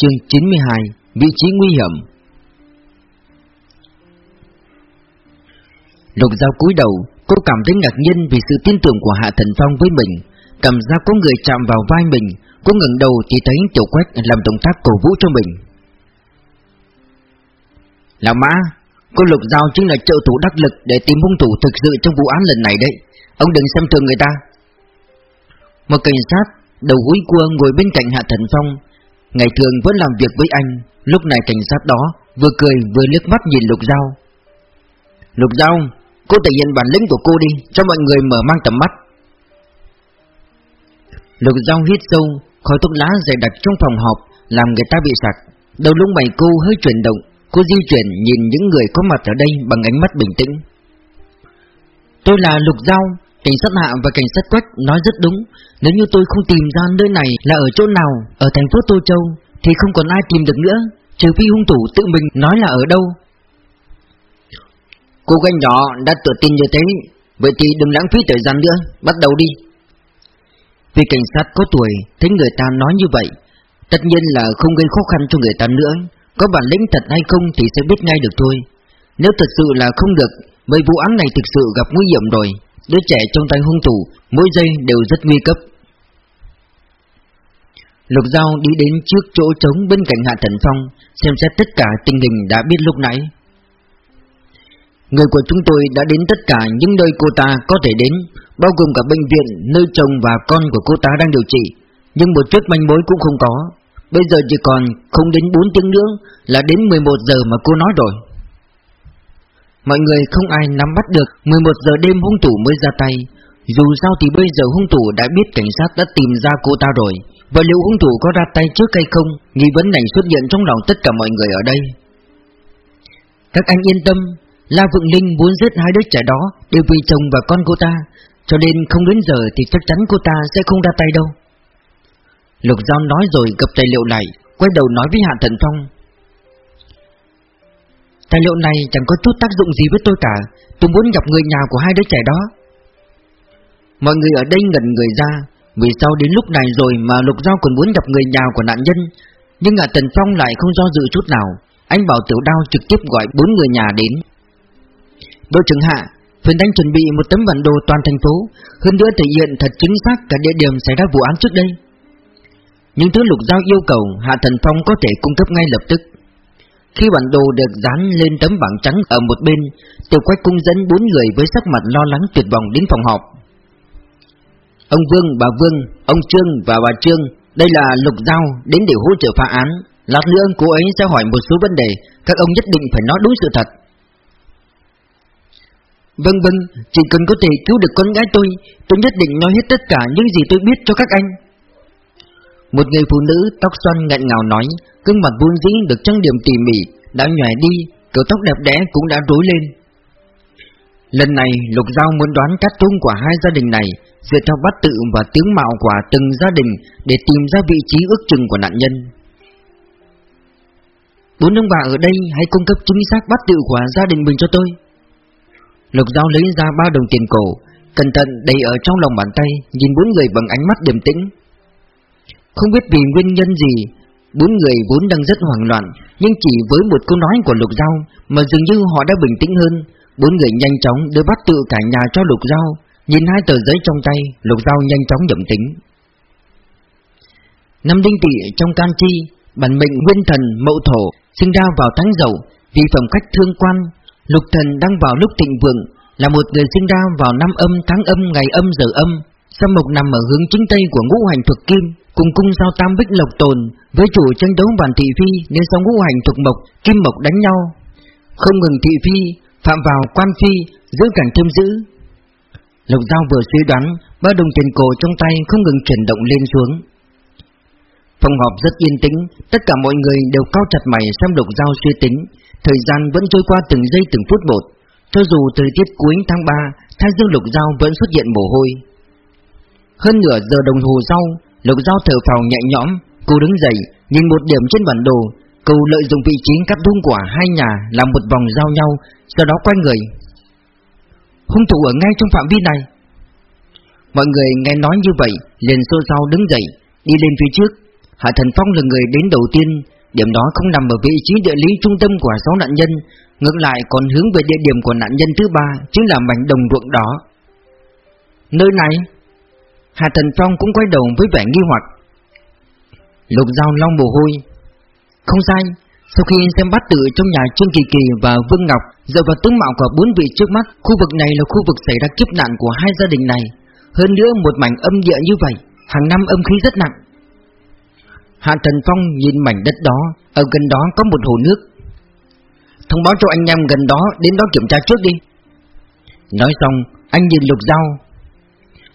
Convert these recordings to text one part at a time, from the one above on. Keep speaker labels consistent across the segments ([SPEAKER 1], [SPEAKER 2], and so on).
[SPEAKER 1] Chương 92 Vị trí nguy hiểm Lục dao cúi đầu, cô cảm thấy ngạc nhiên vì sự tin tưởng của Hạ Thần Phong với mình. Cảm giác có người chạm vào vai mình, cô ngẩng đầu thì thấy Tiểu Quách làm động tác cổ vũ cho mình. Lão Mã, cô Lục Giao chính là trợ thủ đắc lực để tìm hung thủ thực sự trong vụ án lần này đấy. Ông đừng xem thường người ta. Một cảnh sát đầu gối cua ngồi bên cạnh Hạ Thần Phong, ngày thường vẫn làm việc với anh. Lúc này cảnh sát đó vừa cười vừa liếc mắt nhìn Lục Giao. Lục Giao, cô thể hiện bản lĩnh của cô đi, cho mọi người mở mang tầm mắt. Lục Giao hít sâu, khói thuốc lá dày đặc trong phòng họp, làm người ta bị sặc. Đầu lông mày cô hơi chuyển động, cô di chuyển nhìn những người có mặt ở đây bằng ánh mắt bình tĩnh. Tôi là Lục Giao, cảnh sát hạ và cảnh sát quách nói rất đúng. Nếu như tôi không tìm ra nơi này là ở chỗ nào, ở thành phố Tô Châu, thì không còn ai tìm được nữa, trừ phi hung thủ tự mình nói là ở đâu. Cô gái nhỏ đã tự tin như thế, vậy thì đừng lãng phí thời gian nữa, bắt đầu đi. Vì cảnh sát có tuổi, thấy người ta nói như vậy, tất nhiên là không gây khó khăn cho người ta nữa. Có bản lĩnh thật hay không thì sẽ biết ngay được thôi. Nếu thật sự là không được, vậy vụ án này thực sự gặp nguy hiểm rồi. Đứa trẻ trong tay hung thủ, mỗi giây đều rất nguy cấp. Lục Giao đi đến trước chỗ trống bên cạnh Hạ Thần Phong, xem xét tất cả tình hình đã biết lúc nãy. Người của chúng tôi đã đến tất cả những nơi cô ta có thể đến, bao gồm cả bệnh viện, nơi chồng và con của cô ta đang điều trị, nhưng một chút manh mối cũng không có. Bây giờ chỉ còn không đến 4 tiếng nữa là đến 11 giờ mà cô nói rồi. Mọi người không ai nắm bắt được 11 giờ đêm hung thủ mới ra tay. Dù sao thì bây giờ hung thủ đã biết cảnh sát đã tìm ra cô ta rồi. Và liệu hung thủ có ra tay trước hay không, nghi vấn này xuất hiện trong lòng tất cả mọi người ở đây. Các anh yên tâm, La Vượng Linh muốn giết hai đứa trẻ đó đều vì chồng và con cô ta, cho nên không đến giờ thì chắc chắn cô ta sẽ không ra tay đâu. Lục Giao nói rồi gập tài liệu lại, quay đầu nói với Hạ Thần Phong. Tài liệu này chẳng có chút tác dụng gì với tôi cả, tôi muốn gặp người nhà của hai đứa trẻ đó. Mọi người ở đây ngẩn người ra, vì sao đến lúc này rồi mà Lục Giao còn muốn gặp người nhà của nạn nhân, nhưng Hạ Thần Phong lại không do dự chút nào, anh bảo Tiểu Đao trực tiếp gọi bốn người nhà đến. Đội trưởng Hạ, Phiên đánh chuẩn bị một tấm bản đồ toàn thành phố, hơn nữa thể hiện thật chính xác cả địa điểm xảy ra vụ án trước đây. Những thứ lục giao yêu cầu Hạ Thần Phong có thể cung cấp ngay lập tức. Khi bản đồ được dán lên tấm bảng trắng ở một bên, Tiểu Quách cung dẫn bốn người với sắc mặt lo lắng tuyệt vọng đến phòng họp. Ông Vương, bà Vương, ông Trương và bà Trương, đây là lục giao đến để hỗ trợ phá án. Lát nữa cô ấy sẽ hỏi một số vấn đề, các ông nhất định phải nói đúng sự thật. Vâng vâng, chỉ cần có thể cứu được con gái tôi, tôi nhất định nói hết tất cả những gì tôi biết cho các anh. Một người phụ nữ tóc xoăn ngạn ngào nói, gương mặt vuông dĩ được trang điểm tỉ mỉ, đã nhòe đi, kiểu tóc đẹp đẽ cũng đã rối lên. Lần này, Lục Giao muốn đoán cách tung của hai gia đình này, dựa theo bát tự và tướng mạo của từng gia đình để tìm ra vị trí ước chừng của nạn nhân. Bốn ông bà ở đây hãy cung cấp chính xác bát tự của gia đình mình cho tôi. Lục Giao lấy ra ba đồng tiền cổ, cẩn thận đầy ở trong lòng bàn tay, nhìn bốn người bằng ánh mắt điềm tĩnh. Không biết vì nguyên nhân gì, bốn người vốn đang rất hoảng loạn, nhưng chỉ với một câu nói của Lục Giao mà dường như họ đã bình tĩnh hơn. Bốn người nhanh chóng đưa bắt tự cả nhà cho Lục Giao, nhìn hai tờ giấy trong tay, Lục Giao nhanh chóng nhậm tính. Năm đinh tỵ trong can chi, bản mệnh nguyên thần mậu thổ, sinh ra vào tháng dậu, vì phẩm cách thương quan, Lục thần đang vào lúc thịnh vượng, là một người sinh ra vào năm âm tháng âm ngày âm giờ âm. Sâm mộc nằm ở hướng chính tây của ngũ hành thuộc kim, cùng cung sao tam bích lộc tồn, với chủ tranh đấu bản thị phi nên sau ngũ hành thuộc mộc, kim mộc đánh nhau. Không ngừng thị phi, phạm vào quan phi, giữ càng thêm giữ. Lục Giao vừa suy đoán, ba đồng tiền cổ trong tay không ngừng chuyển động lên xuống. Phòng họp rất yên tĩnh, tất cả mọi người đều cao chặt mày xem Lục Giao suy tính, Thời gian vẫn trôi qua từng giây từng phút một Cho dù thời tiết cuối tháng 3 Thái dương lục dao vẫn xuất hiện mồ hôi hơn nửa giờ đồng hồ sau Lục Giao thở phào nhẹ nhõm Cô đứng dậy Nhìn một điểm trên bản đồ. Cô lợi dụng vị trí cắt đung quả hai nhà Làm một vòng giao nhau Sau đó quay người. Hung thủ ở ngay trong phạm vi này. Mọi người nghe nói như vậy Liền xô xao đứng dậy Đi lên phía trước. Hạ Thần Phong là người đến đầu tiên, điểm đó không nằm ở vị trí địa lý trung tâm của sáu nạn nhân, ngược lại còn hướng về địa điểm của nạn nhân thứ ba, chính là mảnh đồng ruộng đó. Nơi này, Hà Thần Phong cũng quay đầu với vẻ nghi hoặc. Lục Giao long mồ hôi. Không sai, sau khi xem bắt tự trong nhà Trương Kỳ Kỳ và Vương Ngọc dựa vào tướng mạo của bốn vị trước mắt, khu vực này là khu vực xảy ra kiếp nạn của hai gia đình này. Hơn nữa một mảnh âm địa như vậy, hàng năm âm khí rất nặng. Hạ Thần Phong nhìn mảnh đất đó, ở gần đó có một hồ nước. Thông báo cho anh em gần đó đến đó kiểm tra trước đi. Nói xong, anh nhìn Lục Giao.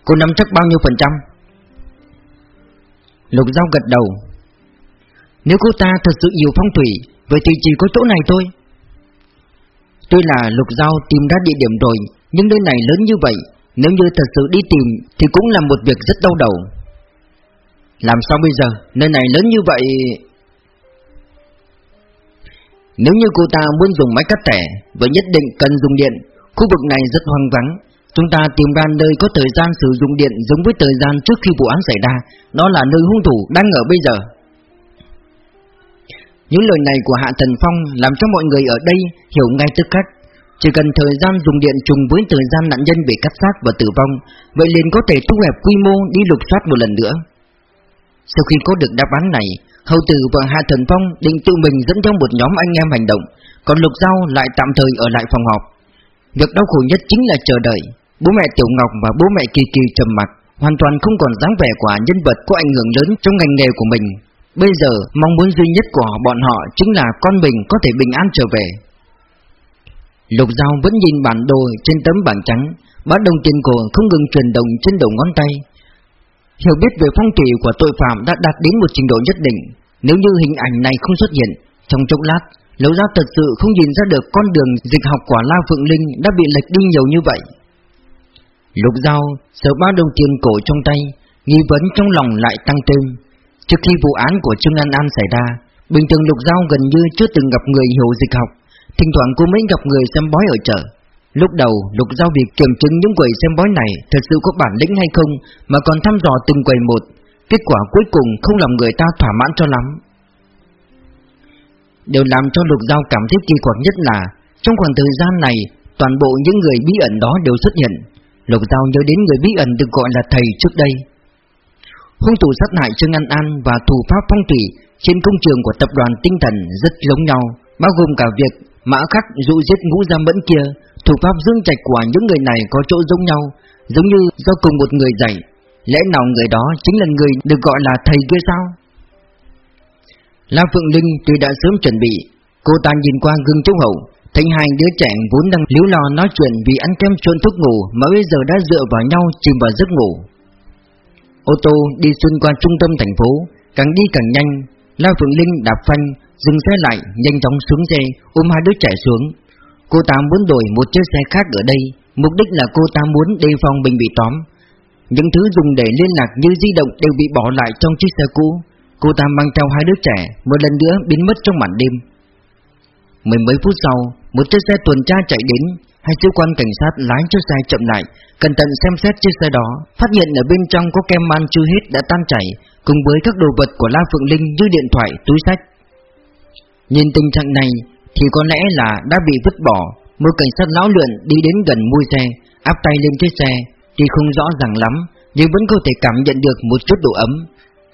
[SPEAKER 1] Cô nắm chắc bao nhiêu phần trăm? Lục Giao gật đầu. Nếu cô ta thật sự nhiều phong thủy, vậy thì chỉ có chỗ này thôi. Tuy là Lục Giao tìm ra địa điểm rồi, nhưng nơi này lớn như vậy, nếu như thật sự đi tìm thì cũng là một việc rất đau đầu. Làm sao bây giờ, nơi này lớn như vậy... Nếu như cô ta muốn dùng máy cắt tẻ, vậy nhất định cần dùng điện, khu vực này rất hoang vắng. Chúng ta tìm ra nơi có thời gian sử dụng điện giống với thời gian trước khi vụ án xảy ra, đó là nơi hung thủ đang ở bây giờ. Những lời này của Hạ Thần Phong làm cho mọi người ở đây hiểu ngay tức khắc. Chỉ cần thời gian dùng điện trùng với thời gian nạn nhân bị cắt xác và tử vong, vậy liền có thể thu hẹp quy mô đi lục soát một lần nữa. Sau khi có được đáp án này, Hầu Tử và Hạ Thần Phong định tự mình dẫn theo một nhóm anh em hành động, còn Lục Giao lại tạm thời ở lại phòng họp. Việc đau khổ nhất chính là chờ đợi. Bố mẹ Tiểu Ngọc và bố mẹ Kỳ Kỳ trầm mặc, hoàn toàn không còn dáng vẻ của nhân vật có ảnh hưởng lớn trong ngành nghề của mình. Bây giờ mong muốn duy nhất của bọn họ chính là con mình có thể bình an trở về. Lục Giao vẫn nhìn bản đồ trên tấm bảng trắng, bát đồng tiền cổ không ngừng chuyển động trên đầu ngón tay. Hiểu biết về phong thủy của tội phạm đã đạt đến một trình độ nhất định. Nếu như hình ảnh này không xuất hiện, trong chốc lát, lục Giao thật sự không nhìn ra được con đường dịch học của La Phượng Linh đã bị lệch đi nhiều như vậy. Lục Giao sợ ba đồng tiền cổ trong tay, nghi vấn trong lòng lại tăng thêm. Trước khi vụ án của Trương An An xảy ra, bình thường Lục Giao gần như chưa từng gặp người hiểu dịch học, thỉnh thoảng cô mới gặp người xem bói ở chợ. Lúc đầu, Lục Giao việc kiểm chứng những quầy xem bói này thật sự có bản lĩnh hay không, mà còn thăm dò từng quầy một. Kết quả cuối cùng không làm người ta thỏa mãn cho lắm. Điều làm cho Lục Giao cảm thấy kỳ quặc nhất là, trong khoảng thời gian này, toàn bộ những người bí ẩn đó đều xuất hiện. Lục Giao nhớ đến người bí ẩn được gọi là thầy trước đây. Hung thủ sát hại Trương An An và thủ pháp phong thủy trên công trường của tập đoàn tinh thần rất giống nhau, bao gồm cả việc mã khắc dụ giết ngũ giam bẫn kia, thủ pháp dương trạch của những người này có chỗ giống nhau, giống như do cùng một người dạy. Lẽ nào người đó chính là người được gọi là thầy kia sao? La Phượng Linh tuy đã sớm chuẩn bị, cô ta nhìn qua gương chiếu hậu, thành hai đứa trẻ vốn đang liếu lo nói chuyện vì ăn kem trôn thuốc ngủ mà bây giờ đã dựa vào nhau chìm vào giấc ngủ. Ô tô đi xuyên qua trung tâm thành phố, càng đi càng nhanh. La Phượng Linh đạp phanh, dừng xe lại, nhanh chóng xuống xe, ôm hai đứa trẻ xuống. Cô ta muốn đổi một chiếc xe khác ở đây, mục đích là cô ta muốn đề phòng mình bị tóm. Những thứ dùng để liên lạc như di động đều bị bỏ lại trong chiếc xe cũ. Cô ta mang theo hai đứa trẻ, một lần nữa biến mất trong màn đêm. Mười mấy phút sau, một chiếc xe tuần tra chạy đến, Hai sĩ quan cảnh sát lái chiếc xe chậm lại, cẩn thận xem xét chiếc xe đó, phát hiện ở bên trong có kem man chưa hết đã tan chảy, cùng với các đồ vật của La Phượng Linh như điện thoại, túi sách. Nhìn tình trạng này thì có lẽ là đã bị vứt bỏ. Một cảnh sát lão luyện đi đến gần mui xe, áp tay lên chiếc xe, thì không rõ ràng lắm, nhưng vẫn có thể cảm nhận được một chút độ ấm.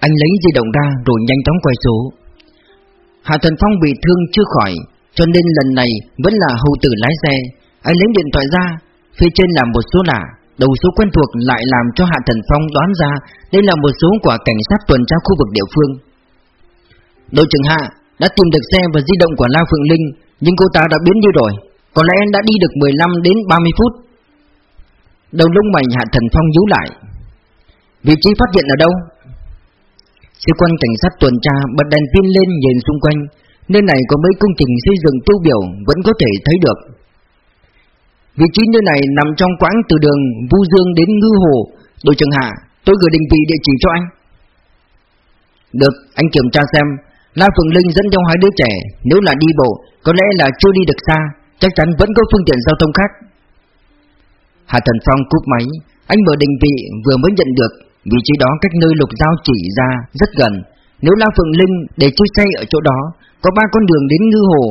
[SPEAKER 1] Anh lấy di động ra rồi nhanh chóng quay số. Hạ Thần Phong bị thương chưa khỏi, cho nên lần này vẫn là hầu tử lái xe, anh lấy điện thoại ra, phía trên là một số lạ, đầu số quen thuộc lại làm cho Hạ Thần Phong đoán ra đây là một số của cảnh sát tuần tra khu vực địa phương. Đội trưởng Hạ đã tìm được xe và di động của La Phượng Linh, nhưng cô ta đã biến đi rồi, có lẽ đã đi được 15 đến 30 phút. Đầu lông mày Hạ Thần Phong nhíu lại. Vị trí phát hiện ở đâu? Sĩ quan cảnh sát tuần tra bật đèn pin lên nhìn xung quanh, nơi này có mấy công trình xây dựng tiêu biểu vẫn có thể thấy được. Vị trí nơi này nằm trong quãng từ đường Vu Dương đến Ngư Hồ. Đội trưởng Hạ, Tôi gửi định vị địa chỉ cho anh. Được, anh kiểm tra xem. La Phượng Linh dẫn theo hai đứa trẻ. Nếu là đi bộ, Có lẽ là chưa đi được xa. Chắc chắn vẫn có phương tiện giao thông khác. Hạ Thần Phong cúp máy. Anh mở định vị, vừa mới nhận được. Vị trí đó cách nơi lục giao chỉ ra rất gần. Nếu La Phượng Linh để chiếc xe ở chỗ đó có ba con đường đến Ngư Hồ,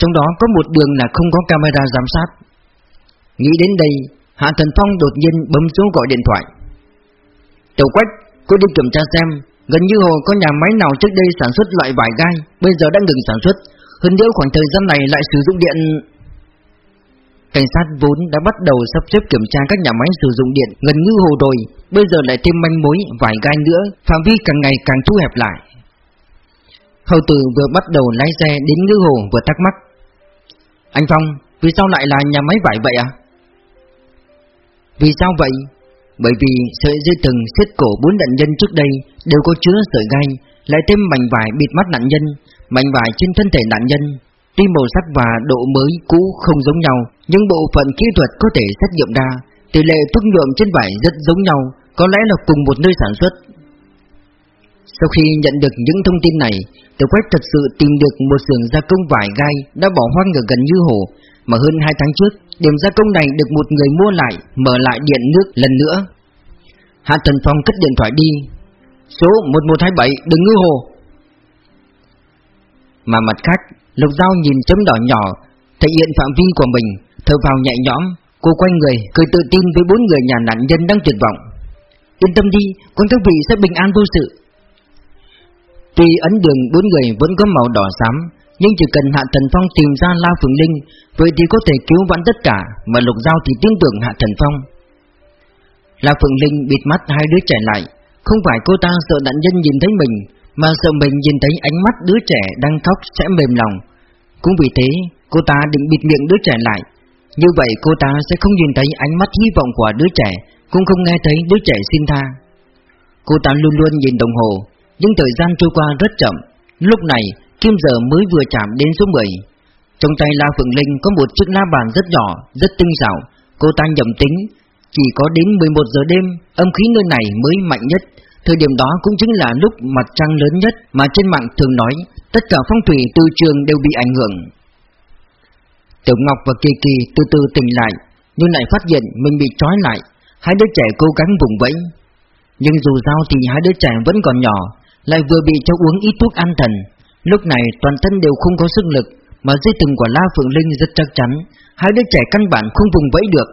[SPEAKER 1] Trong đó có một đường là không có camera giám sát. Nghĩ đến đây, Hạ Thần Phong đột nhiên bấm số gọi điện thoại. Tiểu Quách, Cô đi kiểm tra xem, Gần như hồ có nhà máy nào trước đây sản xuất loại vải gai, Bây giờ đang ngừng sản xuất. Hơn nữa khoảng thời gian này lại sử dụng điện. Cảnh sát vốn đã bắt đầu sắp xếp kiểm tra các nhà máy sử dụng điện gần như hồ rồi, Bây giờ lại thêm manh mối vài gai nữa. Phạm vi càng ngày càng thu hẹp lại. Hầu tử vừa bắt đầu lái xe đến ngư hồ vừa thắc mắc Anh Phong, vì sao lại là nhà máy vải vậy à? Vì sao vậy? Bởi vì sợi dây thừng xiết cổ bốn nạn nhân trước đây đều có chứa sợi gai Lại thêm mảnh vải bịt mắt nạn nhân Mảnh vải trên thân thể nạn nhân Tuy màu sắc và độ mới cũ không giống nhau Nhưng bộ phận kỹ thuật có thể xét nghiệm ra Tỷ lệ thuốc nhuộm trên vải rất giống nhau Có lẽ là cùng một nơi sản xuất sau khi nhận được những thông tin này Tiểu Quách thật sự tìm được một xưởng gia công vải gai Đã bỏ hoang ở gần Như Hồ. Mà hơn 2 tháng trước, Điểm gia công này được một người mua lại, Mở lại điện nước lần nữa. Hạ Thần Phong cất điện thoại đi. Số 1127 đừng ngư hồ. Mà mặt khác Lục Giao nhìn chấm đỏ nhỏ, Thể hiện phạm vi của mình, Thở vào nhẹ nhõm. Cô quay người, cười tự tin với bốn người nhà nạn nhân đang tuyệt vọng. Yên tâm đi, Con các vị sẽ bình an vô sự. Tuy ấn đường bốn người vẫn có màu đỏ xám, Nhưng chỉ cần Hạ Thần Phong tìm ra La Phượng Linh, Vậy thì có thể cứu vãn tất cả Mà Lục Giao thì tin tưởng Hạ Thần Phong. La Phượng Linh bịt mắt hai đứa trẻ lại, Không phải cô ta sợ nạn nhân nhìn thấy mình, Mà sợ mình nhìn thấy ánh mắt đứa trẻ đang khóc sẽ mềm lòng. Cũng vì thế, cô ta định bịt miệng đứa trẻ lại. Như vậy cô ta sẽ không nhìn thấy ánh mắt hy vọng của đứa trẻ, Cũng không nghe thấy đứa trẻ xin tha. Cô ta luôn luôn nhìn đồng hồ nhưng thời gian trôi qua rất chậm. Lúc này kim giờ mới vừa chạm đến số 10 Trong tay La Phượng Linh có một chiếc la bàn rất nhỏ, rất tinh xảo. Cô ta nhầm tính Chỉ có đến 11 giờ đêm Âm khí nơi này mới mạnh nhất. Thời điểm đó cũng chính là lúc mặt trăng lớn nhất Mà trên mạng thường nói Tất cả phong thủy từ trường đều bị ảnh hưởng. Tiểu Ngọc và Kỳ Kỳ từ từ tỉnh lại Nhưng lại phát hiện mình bị trói lại. Hai đứa trẻ cố gắng vùng vẫy. Nhưng dù sao thì hai đứa trẻ vẫn còn nhỏ lại vừa bị cho uống ít thuốc an thần. Lúc này toàn thân đều không có sức lực Mà dây từng của La Phượng Linh rất chắc chắn Hai đứa trẻ căn bản không vùng vẫy được.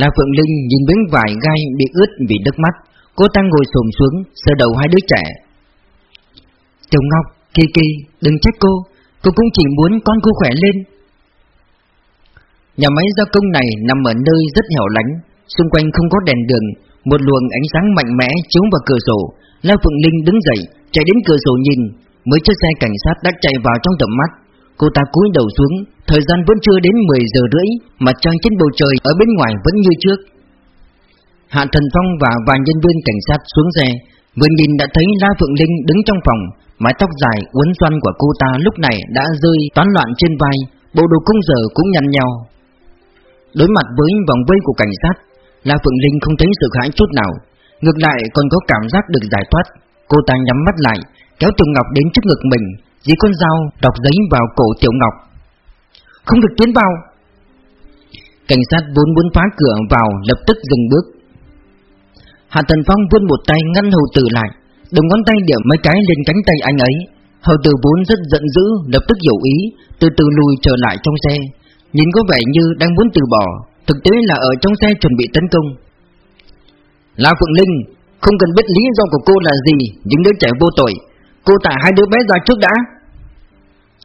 [SPEAKER 1] La Phượng Linh nhìn miếng vải gai bị ướt vì nước mắt Cô ta ngồi xổm xuống sờ đầu hai đứa trẻ. Tiểu Ngọc, Kỳ Kỳ, đừng trách cô Cô cũng chỉ muốn con cô khỏe lên. Nhà máy gia công này nằm ở nơi rất hẻo lánh Xung quanh không có đèn đường một luồng ánh sáng mạnh mẽ chiếu vào cửa sổ. La Phượng Linh đứng dậy, Chạy đến cửa sổ nhìn. Mới chiếc xe cảnh sát đã chạy vào trong tầm mắt. Cô ta cúi đầu xuống, Thời gian vẫn chưa đến 10 giờ rưỡi Mặt trăng trên bầu trời ở bên ngoài vẫn như trước. Hạ Thần Phong và vài nhân viên cảnh sát xuống xe. Vừa nhìn đã thấy La Phượng Linh đứng trong phòng, Mái tóc dài uốn xoăn của cô ta lúc này đã rơi toán loạn trên vai, Bộ đồ công giờ cũng nhăn nhau Đối mặt với vòng vây của cảnh sát La Phượng Linh không thấy sự hãi chút nào. Ngược lại còn có cảm giác được giải thoát. Cô ta nhắm mắt lại, Kéo Tiểu Ngọc đến trước ngực mình Dí con dao đọc giấy vào cổ Tiểu Ngọc. Không được tiến vào. Cảnh sát vốn muốn phá cửa vào, lập tức dừng bước. Hạ Tần Phong vươn một tay ngăn hầu tử lại, Đồng ngón tay điểm mấy cái lên cánh tay anh ấy. Hầu tử vốn rất giận dữ, Lập tức hiểu ý, Từ từ lùi trở lại trong xe. Nhìn có vẻ như đang muốn từ bỏ Thực tế là ở trong xe chuẩn bị tấn công. La Phượng Linh Không cần biết lý do của cô là gì, Những đứa trẻ vô tội. Cô thả hai đứa bé ra trước đã.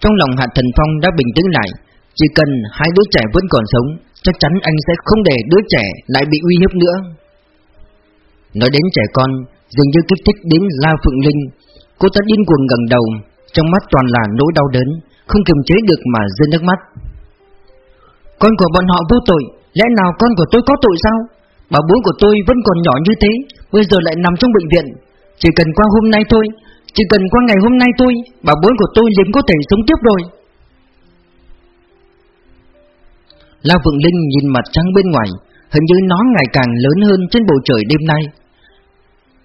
[SPEAKER 1] Trong lòng Hạ Thần Phong đã bình tĩnh lại, Chỉ cần hai đứa trẻ vẫn còn sống, Chắc chắn anh sẽ không để đứa trẻ lại bị uy hiếp nữa. Nói đến trẻ con, Dường như kích thích đến La Phượng Linh, Cô ta điên cuồng gần đầu, Trong mắt toàn là nỗi đau đớn, Không kiềm chế được mà rơi nước mắt. Con của bọn họ vô tội. Lẽ nào con của tôi có tội sao? Bà bố của tôi vẫn còn nhỏ như thế, Bây giờ lại nằm trong bệnh viện. Chỉ cần qua hôm nay thôi, Chỉ cần qua ngày hôm nay thôi, Bà bố của tôi liền có thể sống tiếp rồi. La Vượng Linh nhìn mặt trăng bên ngoài, Hình như nó ngày càng lớn hơn trên bầu trời đêm nay.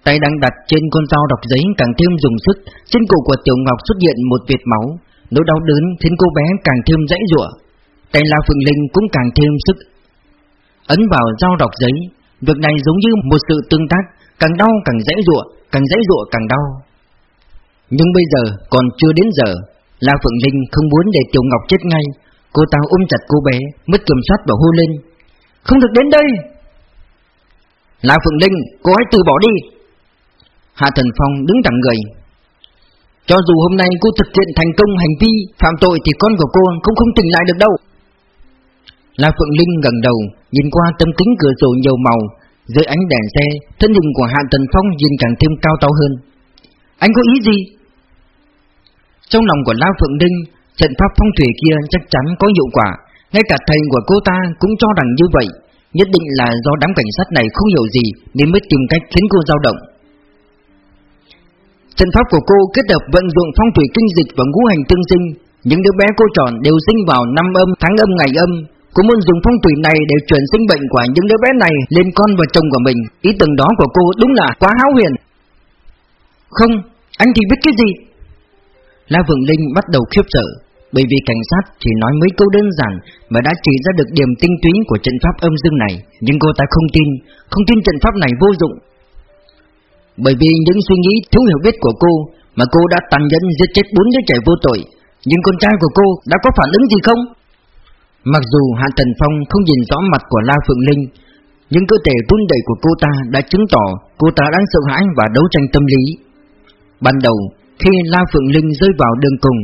[SPEAKER 1] Tay đang đặt trên con dao đọc giấy càng thêm dùng sức, Trên cổ của Tiểu Ngọc xuất hiện một vệt máu. Nỗi đau đớn khiến cô bé càng thêm dãy rủa Tay La Phượng Linh cũng càng thêm sức. Ấn vào dao đọc giấy Việc này giống như một sự tương tác Càng đau càng dễ dụa càng dễ dụa càng đau. Nhưng bây giờ còn chưa đến giờ, La Phượng Linh không muốn để Tiểu Ngọc chết ngay, cô ta ôm chặt cô bé, mất kiểm soát và hô lên. Không được đến đây! La Phượng Linh, cô hãy từ bỏ đi! Hạ Thần Phong đứng thẳng người. Cho dù hôm nay cô thực hiện thành công hành vi phạm tội thì con của cô cũng không tỉnh lại được đâu. La Phượng Linh gần đầu, nhìn qua tấm kính cửa sổ nhiều màu, dưới ánh đèn xe, thân hình của Hạ Tần Phong nhìn càng thêm cao to hơn. Anh có ý gì? Trong lòng của La Phượng Linh, trận pháp phong thủy kia chắc chắn có hiệu quả, ngay cả thầy của cô ta cũng cho rằng như vậy, nhất định là do đám cảnh sát này không hiểu gì nên mới tìm cách khiến cô dao động. Trận pháp của cô kết hợp vận dụng phong thủy kinh dịch và ngũ hành tương sinh, những đứa bé cô chọn đều sinh vào năm âm, tháng âm, ngày âm, Cô muốn dùng phong thủy này để chuyển sinh bệnh của những đứa bé này lên con và chồng của mình. Ý tưởng đó của cô đúng là quá háo huyền. Không, anh thì biết cái gì? La Vượng Linh bắt đầu khiếp sợ Bởi vì cảnh sát chỉ nói mấy câu đơn giản Mà đã chỉ ra được điểm tinh túy của trận pháp âm dương này. Nhưng cô ta không tin Không tin trận pháp này vô dụng. Bởi vì những suy nghĩ thiếu hiểu biết của cô Mà cô đã tàn nhẫn giết chết bốn đứa trẻ vô tội. Nhưng con trai của cô đã có phản ứng gì không? Mặc dù Hạ Tần Phong không nhìn rõ mặt của La Phượng Linh, nhưng cơ thể run đẩy của cô ta đã chứng tỏ cô ta đang sợ hãi và đấu tranh tâm lý. Ban đầu, khi La Phượng Linh rơi vào đường cùng,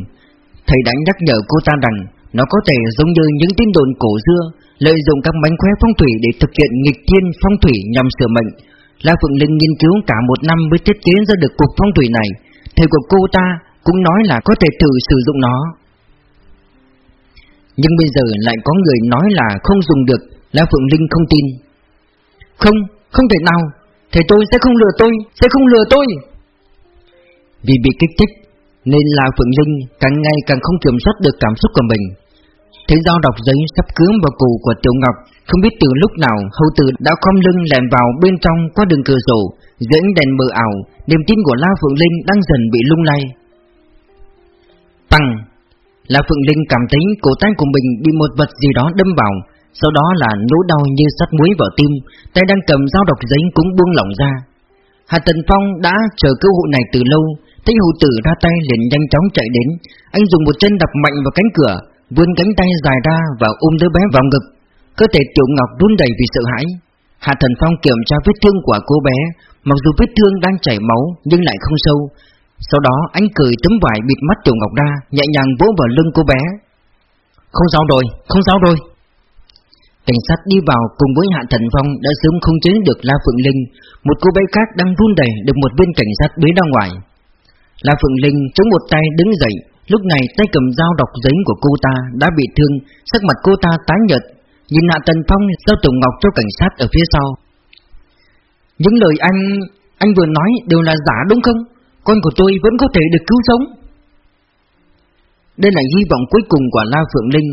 [SPEAKER 1] thầy đã nhắc nhở cô ta rằng nó có thể giống như những tin đồn cổ xưa, lợi dụng các mánh khóe phong thủy để thực hiện nghịch thiên phong thủy nhằm sửa mệnh. La Phượng Linh nghiên cứu cả một năm mới thiết kế ra được cuộc phong thủy này. Thầy của cô ta cũng nói là có thể thử sử dụng nó. Nhưng bây giờ lại có người nói là không dùng được La Phượng Linh không tin. Không, không thể nào. Thầy tôi sẽ không lừa tôi, sẽ không lừa tôi. Vì bị kích thích Nên La Phượng Linh càng ngày càng không kiểm soát được cảm xúc của mình. Thấy dao đọc giấy sắp cướm vào cổ của Tiểu Ngọc Không biết từ lúc nào hầu tử đã khom lưng lèn vào bên trong qua đường cửa sổ dẫn đèn mờ ảo Niềm tin của La Phượng Linh đang dần bị lung lay. Tăng là Phượng Linh cảm thấy cổ tay của mình bị một vật gì đó đâm vào, Sau đó là nỗi đau như sắt muối vào tim, Tay đang cầm dao độc giấy cũng buông lỏng ra. Hà Tần Phong đã chờ cơ hội này từ lâu, Thấy hữu tử ra tay liền nhanh chóng chạy đến. Anh dùng một chân đập mạnh vào cánh cửa, Vươn cánh tay dài ra và ôm đứa bé vào ngực. Cơ thể Tiểu Ngọc run đầy vì sợ hãi. Hạ Thần Phong kiểm tra vết thương của cô bé, Mặc dù vết thương đang chảy máu nhưng lại không sâu sau đó anh cười tấm vải bịt mắt Tiểu Ngọc ra Nhẹ nhàng vỗ vào lưng cô bé. Không sao rồi, không sao rồi. Cảnh sát đi vào cùng với Hạ Thần Phong đã sớm không chế được La Phượng Linh. Một cô bé khác đang run đẩy được một viên cảnh sát bế ra ngoài. La Phượng Linh chống một tay đứng dậy. Lúc này tay cầm dao đọc giấy của cô ta đã bị thương Sắc mặt cô ta tái nhợt. Nhìn Hạ Thần Phong giao Tiểu Ngọc cho cảnh sát ở phía sau. Những lời anh anh vừa nói đều là giả đúng không? Con của tôi vẫn có thể được cứu sống. Đây là hy vọng cuối cùng của La Phượng Linh.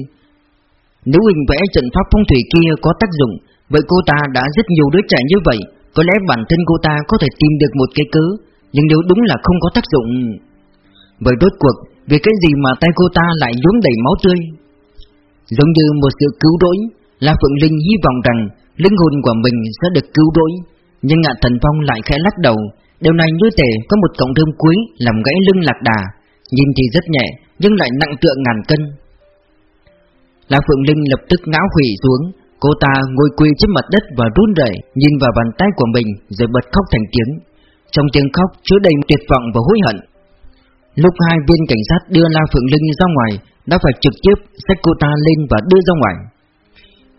[SPEAKER 1] Nếu hình vẽ trận pháp phong thủy kia có tác dụng, vậy cô ta đã rất nhiều đứa trẻ như vậy, có lẽ bản thân cô ta có thể tìm được một cái cớ, nhưng nếu đúng là không có tác dụng... Vậy đốt cuộc, vì cái gì mà tay cô ta lại nhuốm đầy máu tươi? Giống như một sự cứu rỗi, La Phượng Linh hy vọng rằng linh hồn của mình sẽ được cứu rỗi, nhưng ngạ Thần Phong lại khẽ lắc đầu, Điều này như thể có một cọng rơm cuối làm gãy lưng lạc đà Nhìn thì rất nhẹ nhưng lại nặng tựa ngàn cân. La Phượng Linh lập tức ngã hủy xuống Cô ta ngồi quỳ trên mặt đất và run rẩy Nhìn vào bàn tay của mình rồi bật khóc thành tiếng. Trong tiếng khóc chứa đầy tuyệt vọng và hối hận. Lúc hai viên cảnh sát đưa La Phượng Linh ra ngoài Đã phải trực tiếp xách cô ta lên và đưa ra ngoài.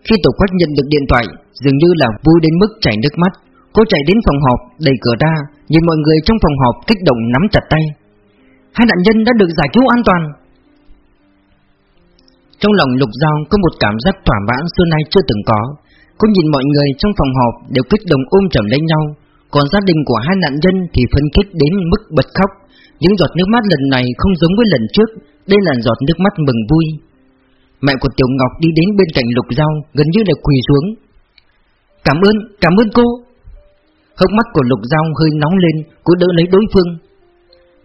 [SPEAKER 1] Khi tổ quách nhận được điện thoại Dường như là vui đến mức chảy nước mắt. Cô chạy đến phòng họp, đẩy cửa ra, nhìn mọi người trong phòng họp kích động nắm chặt tay. Hai nạn nhân đã được giải cứu an toàn. Trong lòng Lục Giao có một cảm giác thỏa mãn xưa nay chưa từng có. Cô nhìn mọi người trong phòng họp đều kích động ôm chầm lấy nhau, còn gia đình của hai nạn nhân thì phân khích đến mức bật khóc. Những giọt nước mắt lần này không giống với lần trước, đây là giọt nước mắt mừng vui. Mẹ của Tiểu Ngọc đi đến bên cạnh Lục Giao, gần như là quỳ xuống. Cảm ơn, cảm ơn cô. Hốc mắt của Lục Giao hơi nóng lên Cố đỡ lấy đối phương.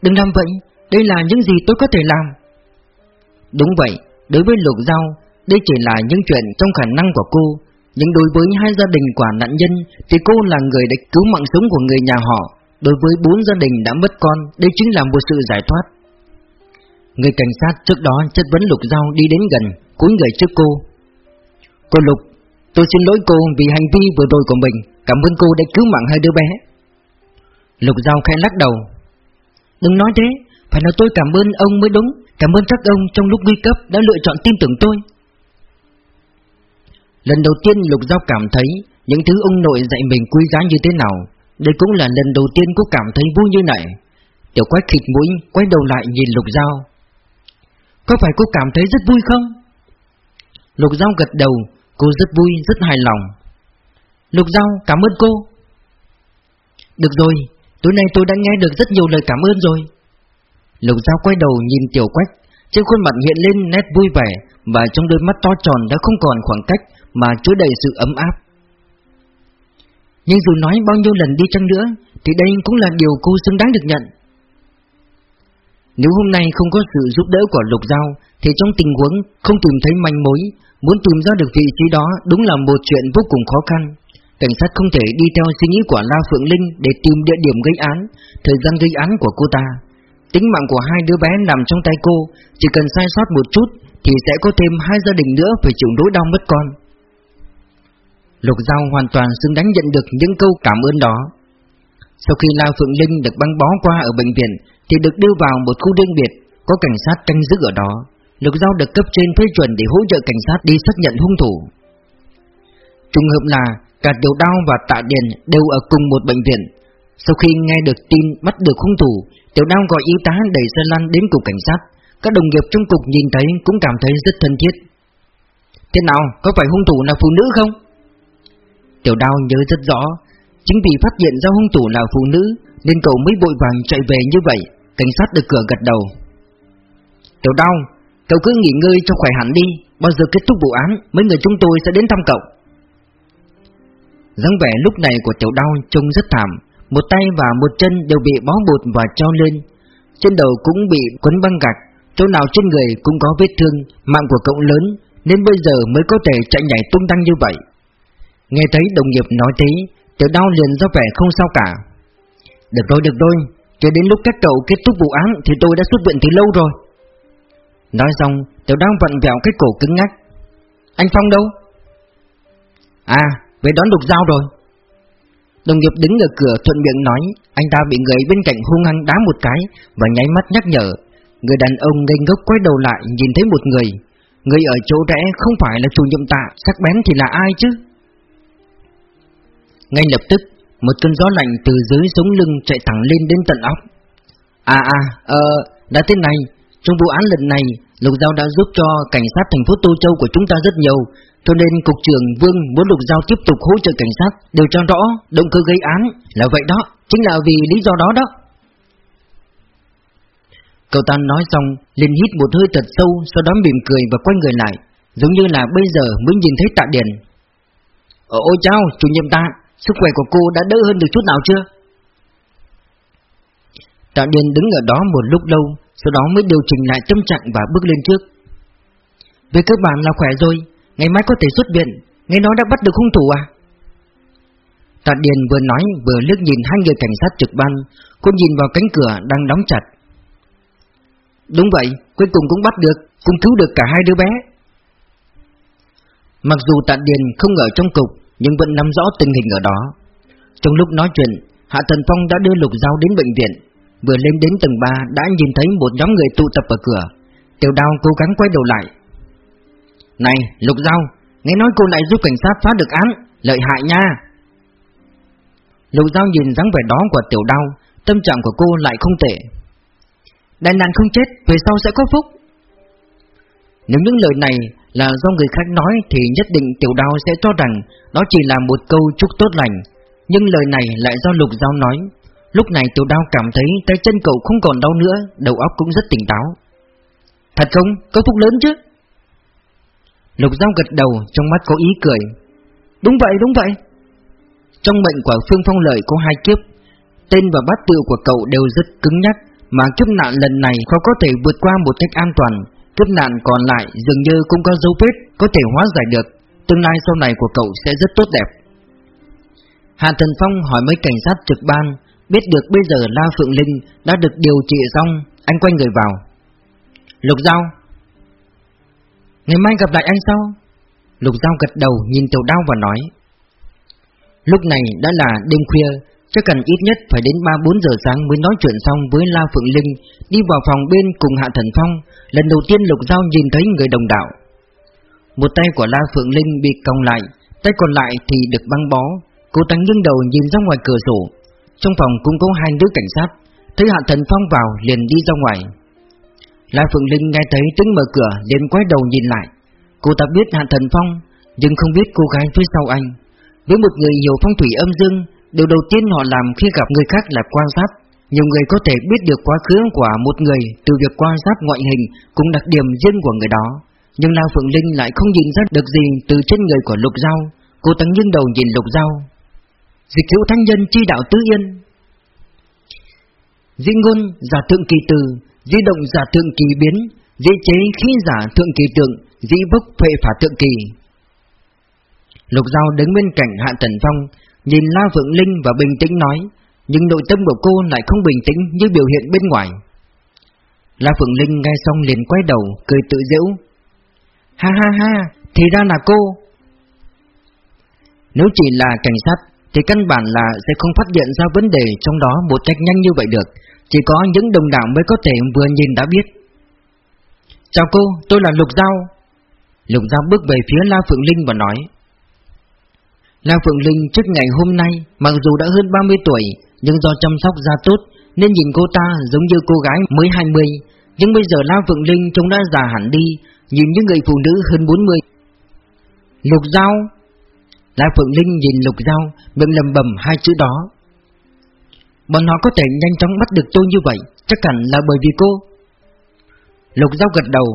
[SPEAKER 1] Đừng làm vậy Đây là những gì tôi có thể làm. Đúng vậy Đối với Lục Giao Đây chỉ là những chuyện trong khả năng của cô. Nhưng đối với hai gia đình của nạn nhân Thì cô là người đã cứu mạng sống của người nhà họ. Đối với bốn gia đình đã mất con, đây chính là một sự giải thoát. Người cảnh sát trước đó chất vấn Lục Giao đi đến gần, cúi người trước cô. Cô Lục, tôi xin lỗi cô vì hành vi vừa rồi của mình, cảm ơn cô đã cứu mạng hai đứa bé. Lục Giao khẽ lắc đầu. Đừng nói thế, phải nói tôi cảm ơn ông mới đúng, cảm ơn các ông trong lúc nguy cấp đã lựa chọn tin tưởng tôi. Lần đầu tiên Lục Giao cảm thấy những thứ ông nội dạy mình quý giá như thế nào. Đây cũng là lần đầu tiên cô cảm thấy vui như này. Tiểu quái khịt mũi, quay đầu lại nhìn Lục Giao. Có phải cô cảm thấy rất vui không? Lục Giao gật đầu, cô rất vui, rất hài lòng. Lục Giao, cảm ơn cô. Được rồi, tối nay tôi đã nghe được rất nhiều lời cảm ơn rồi. Lục Giao quay đầu nhìn Tiểu Quách, trên khuôn mặt hiện lên nét vui vẻ và trong đôi mắt to tròn đã không còn khoảng cách mà chứa đầy sự ấm áp. Nhưng dù nói bao nhiêu lần đi chăng nữa Thì đây cũng là điều cô xứng đáng được nhận Nếu hôm nay không có sự giúp đỡ của Lục Giao Thì trong tình huống không tìm thấy manh mối Muốn tìm ra được vị trí đó Đúng là một chuyện vô cùng khó khăn Cảnh sát không thể đi theo suy nghĩ của La Phượng Linh Để tìm địa điểm gây án Thời gian gây án của cô ta Tính mạng của hai đứa bé nằm trong tay cô Chỉ cần sai sót một chút Thì sẽ có thêm hai gia đình nữa phải chịu nỗi đau mất con Lục Giao hoàn toàn xứng đáng nhận được những câu cảm ơn đó. Sau khi La Phượng Linh được băng bó qua ở bệnh viện thì được đưa vào một khu riêng biệt, có cảnh sát canh giữ ở đó. Lục Giao được cấp trên phê chuẩn để hỗ trợ cảnh sát đi xác nhận hung thủ. Trùng hợp là cả Tiểu Đao và Tạ Điền đều ở cùng một bệnh viện. Sau khi nghe được tin bắt được hung thủ, Tiểu Đao gọi y tá đẩy xe lăn đến cục cảnh sát. Các đồng nghiệp trong cục nhìn thấy cũng cảm thấy rất thân thiết. Thế nào, có phải hung thủ là phụ nữ không? Tiểu đao nhớ rất rõ Chính vì phát hiện ra hung thủ là phụ nữ Nên cậu mới vội vàng chạy về như vậy Cảnh sát được cửa gật đầu Tiểu đao Cậu cứ nghỉ ngơi cho khỏe hẳn đi Bao giờ kết thúc vụ án Mấy người chúng tôi sẽ đến thăm cậu dáng vẻ lúc này của tiểu đao trông rất thảm. Một tay và một chân đều bị bó bột và treo lên. Trên đầu cũng bị quấn băng gạch Chỗ nào trên người cũng có vết thương, Mạng của cậu lớn, Nên bây giờ mới có thể chạy nhảy tung tăng như vậy. Nghe thấy đồng nghiệp nói thế, Tiểu đau liền ra vẻ không sao cả. Được rồi được rồi, Cho đến lúc các cậu kết thúc vụ án Thì tôi đã xuất viện từ lâu rồi. Nói xong, Tiểu đau vặn vẹo cái cổ cứng ngắc. Anh Phong đâu? À về đón đục dao rồi. Đồng nghiệp đứng ở cửa thuận miệng nói Anh ta bị người bên cạnh hung hăng đá một cái Và nháy mắt nhắc nhở. Người đàn ông ngây ngốc quay đầu lại Nhìn thấy một người. Người ở chỗ rẽ không phải là chủ nhiệm tạ Sắc bén thì là ai chứ? Ngay lập tức, một cơn gió lạnh từ dưới sống lưng chạy thẳng lên đến tận óc. À à, ờ, đã thế này, trong vụ án lần này, Lục Giao đã giúp cho cảnh sát thành phố Tô Châu của chúng ta rất nhiều, cho nên Cục trưởng Vương muốn Lục Giao tiếp tục hỗ trợ cảnh sát điều tra rõ động cơ gây án là vậy đó, chính là vì lý do đó đó. Cậu ta nói xong, liền hít một hơi thật sâu, sau đó mỉm cười và quay người lại, giống như là bây giờ mới nhìn thấy tạ điển. Ờ, ôi chao, chủ nhiệm ta, Sức khỏe của cô đã đỡ hơn được chút nào chưa? Tạ Điền đứng ở đó một lúc lâu, sau đó mới điều chỉnh lại tâm trạng và bước lên trước. Về cơ bản là khỏe rồi, ngày mai có thể xuất viện, nghe nói đã bắt được hung thủ à? Tạ Điền vừa nói vừa liếc nhìn hai người cảnh sát trực ban, cô nhìn vào cánh cửa đang đóng chặt. Đúng vậy, cuối cùng cũng bắt được, cũng cứu được cả hai đứa bé. Mặc dù Tạ Điền không ở trong cục, nhưng vẫn nắm rõ tình hình ở đó. Trong lúc nói chuyện, Hạ Thần Phong đã đưa Lục Giao đến bệnh viện. Vừa lên đến tầng 3 đã nhìn thấy một nhóm người tụ tập ở cửa. Tiểu Đao cố gắng quay đầu lại. Này, Lục Giao, nghe nói cô lại giúp cảnh sát phá được án, lợi hại nha. Lục Giao nhìn dáng vẻ đó của Tiểu đau tâm trạng của cô lại không tệ. Đại nạn không chết, về sau sẽ có phúc. Nếu những lời này là do người khác nói thì nhất định tiểu đau sẽ cho rằng đó chỉ là một câu chúc tốt lành. Nhưng lời này lại do lục giao nói. Lúc này tiểu đau cảm thấy tay chân cậu không còn đau nữa, đầu óc cũng rất tỉnh táo. Thật không? Có phúc lớn chứ? Lục giao gật đầu, trong mắt có ý cười. Đúng vậy, đúng vậy. Trong mệnh của Phương Phong Lợi có hai kiếp, tên và bát tự của cậu đều rất cứng nhắc, mà kiếp nạn lần này khó có thể vượt qua một cách an toàn, Kiếp nạn còn lại dường như cũng có dấu vết có thể hóa giải được, tương lai sau này của cậu sẽ rất tốt đẹp. Hà Thần Phong hỏi mấy cảnh sát trực ban, Biết được bây giờ La Phượng Linh đã được điều trị xong Anh quay người vào Lục Giao Ngày mai gặp lại anh sau. Lục Giao gật đầu nhìn Tiểu Đao và nói, Lúc này đã là đêm khuya, Chắc cần ít nhất phải đến 3-4 giờ sáng mới nói chuyện xong với La Phượng Linh, Đi vào phòng bên cùng Hạ Thần Phong. Lần đầu tiên Lục Giao nhìn thấy người đồng đạo. Một tay của La Phượng Linh bị còng lại, Tay còn lại thì được băng bó. Cô ta nghiêng đầu nhìn ra ngoài cửa sổ. Trong phòng cũng có hai đứa cảnh sát. Thấy Hạ Thần Phong vào liền đi ra ngoài. La Phượng Linh nghe thấy tiếng mở cửa liền quay đầu nhìn lại. Cô ta biết Hạ Thần Phong, Nhưng không biết cô gái phía sau anh. Với một người nhiều phong thủy âm dương, Điều đầu tiên họ làm khi gặp người khác là quan sát. Nhiều người có thể biết được quá khứ của một người Từ việc quan sát ngoại hình Cũng đặc điểm riêng của người đó. Nhưng La Phượng Linh lại không nhìn ra được gì Từ trên người của Lục Giao. Cô ta nghiêng đầu nhìn Lục Giao. Dịch hữu thanh nhân chi đạo tứ yên. Dĩ ngôn giả tượng kỳ từ Di động giả tượng kỳ biến, di chế khí giả thượng kỳ tượng, di bốc phệ phả tượng kỳ. Lục Giao đứng bên cạnh Hạ Tần Phong, Nhìn La Vượng Linh và bình tĩnh nói, Nhưng nội tâm của cô lại không bình tĩnh như biểu hiện bên ngoài. La Phượng Linh nghe xong liền quay đầu, Cười tự giễu. Ha ha ha, Thì ra là cô. Nếu chỉ là cảnh sát, Thì căn bản là sẽ không phát hiện ra vấn đề Trong đó một cách nhanh như vậy được. Chỉ có những đồng đảo mới có thể vừa nhìn đã biết. Chào cô, tôi là Lục Giao. Lục Giao bước về phía La Phượng Linh và nói La Phượng Linh trước ngày hôm nay Mặc dù đã hơn 30 tuổi Nhưng do chăm sóc da tốt Nên nhìn cô ta giống như cô gái mới 20 Nhưng bây giờ La Phượng Linh trông đã già hẳn đi Nhìn như người phụ nữ hơn 40 Lục Giao. La Phượng Linh nhìn Lục Giao Miệng lầm bầm hai chữ đó. Bọn họ có thể nhanh chóng bắt được tôi như vậy, Chắc hẳn là bởi vì cô. Lục Giao gật đầu.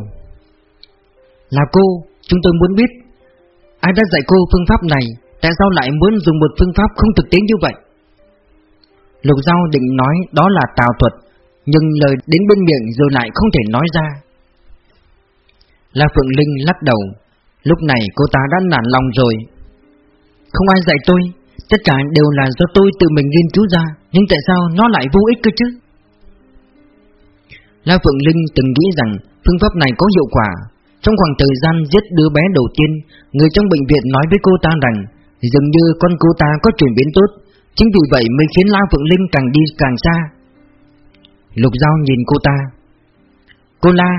[SPEAKER 1] Là cô, Chúng tôi muốn biết, Ai đã dạy cô phương pháp này, Tại sao lại muốn dùng một phương pháp không thực tế như vậy? Lục Giao định nói đó là tào thuật, Nhưng lời đến bên miệng rồi lại không thể nói ra. La Phượng Linh lắc đầu. Lúc này cô ta đã nản lòng rồi. Không ai dạy tôi, Tất cả đều là do tôi tự mình nghiên cứu ra. Nhưng tại sao nó lại vô ích cơ chứ? La Phượng Linh từng nghĩ rằng phương pháp này có hiệu quả. Trong khoảng thời gian giết đứa bé đầu tiên, Người trong bệnh viện nói với cô ta rằng Dường như con cô ta có chuyển biến tốt. Chính vì vậy mới khiến La Phượng Linh càng đi càng xa. Lục Giao nhìn cô ta. Cô La,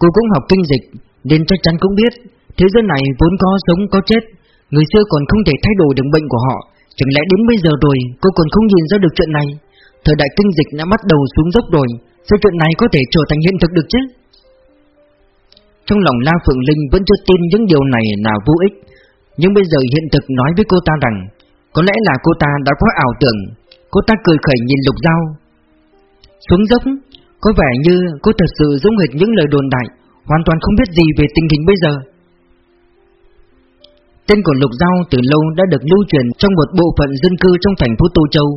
[SPEAKER 1] Cô cũng học kinh dịch Nên chắc chắn cũng biết, Thế giới này vốn có sống có chết, Người xưa còn không thể thay đổi được bệnh của họ. Chẳng lẽ đến bây giờ rồi Cô còn không nhìn ra được chuyện này? Thời đại kinh dịch đã bắt đầu xuống dốc rồi, Sao chuyện này có thể trở thành hiện thực được chứ? Trong lòng La Phượng Linh vẫn chưa tin những điều này là vô ích. Nhưng bây giờ hiện thực nói với cô ta rằng, Có lẽ là cô ta đã có ảo tưởng. Cô ta cười khẩy nhìn lục dao Xuống dốc, Có vẻ như cô thật sự giống hệt những lời đồn đại, Hoàn toàn không biết gì về tình hình bây giờ. Tên của Lục Giao từ lâu đã được lưu truyền trong một bộ phận dân cư trong thành phố Tô Châu.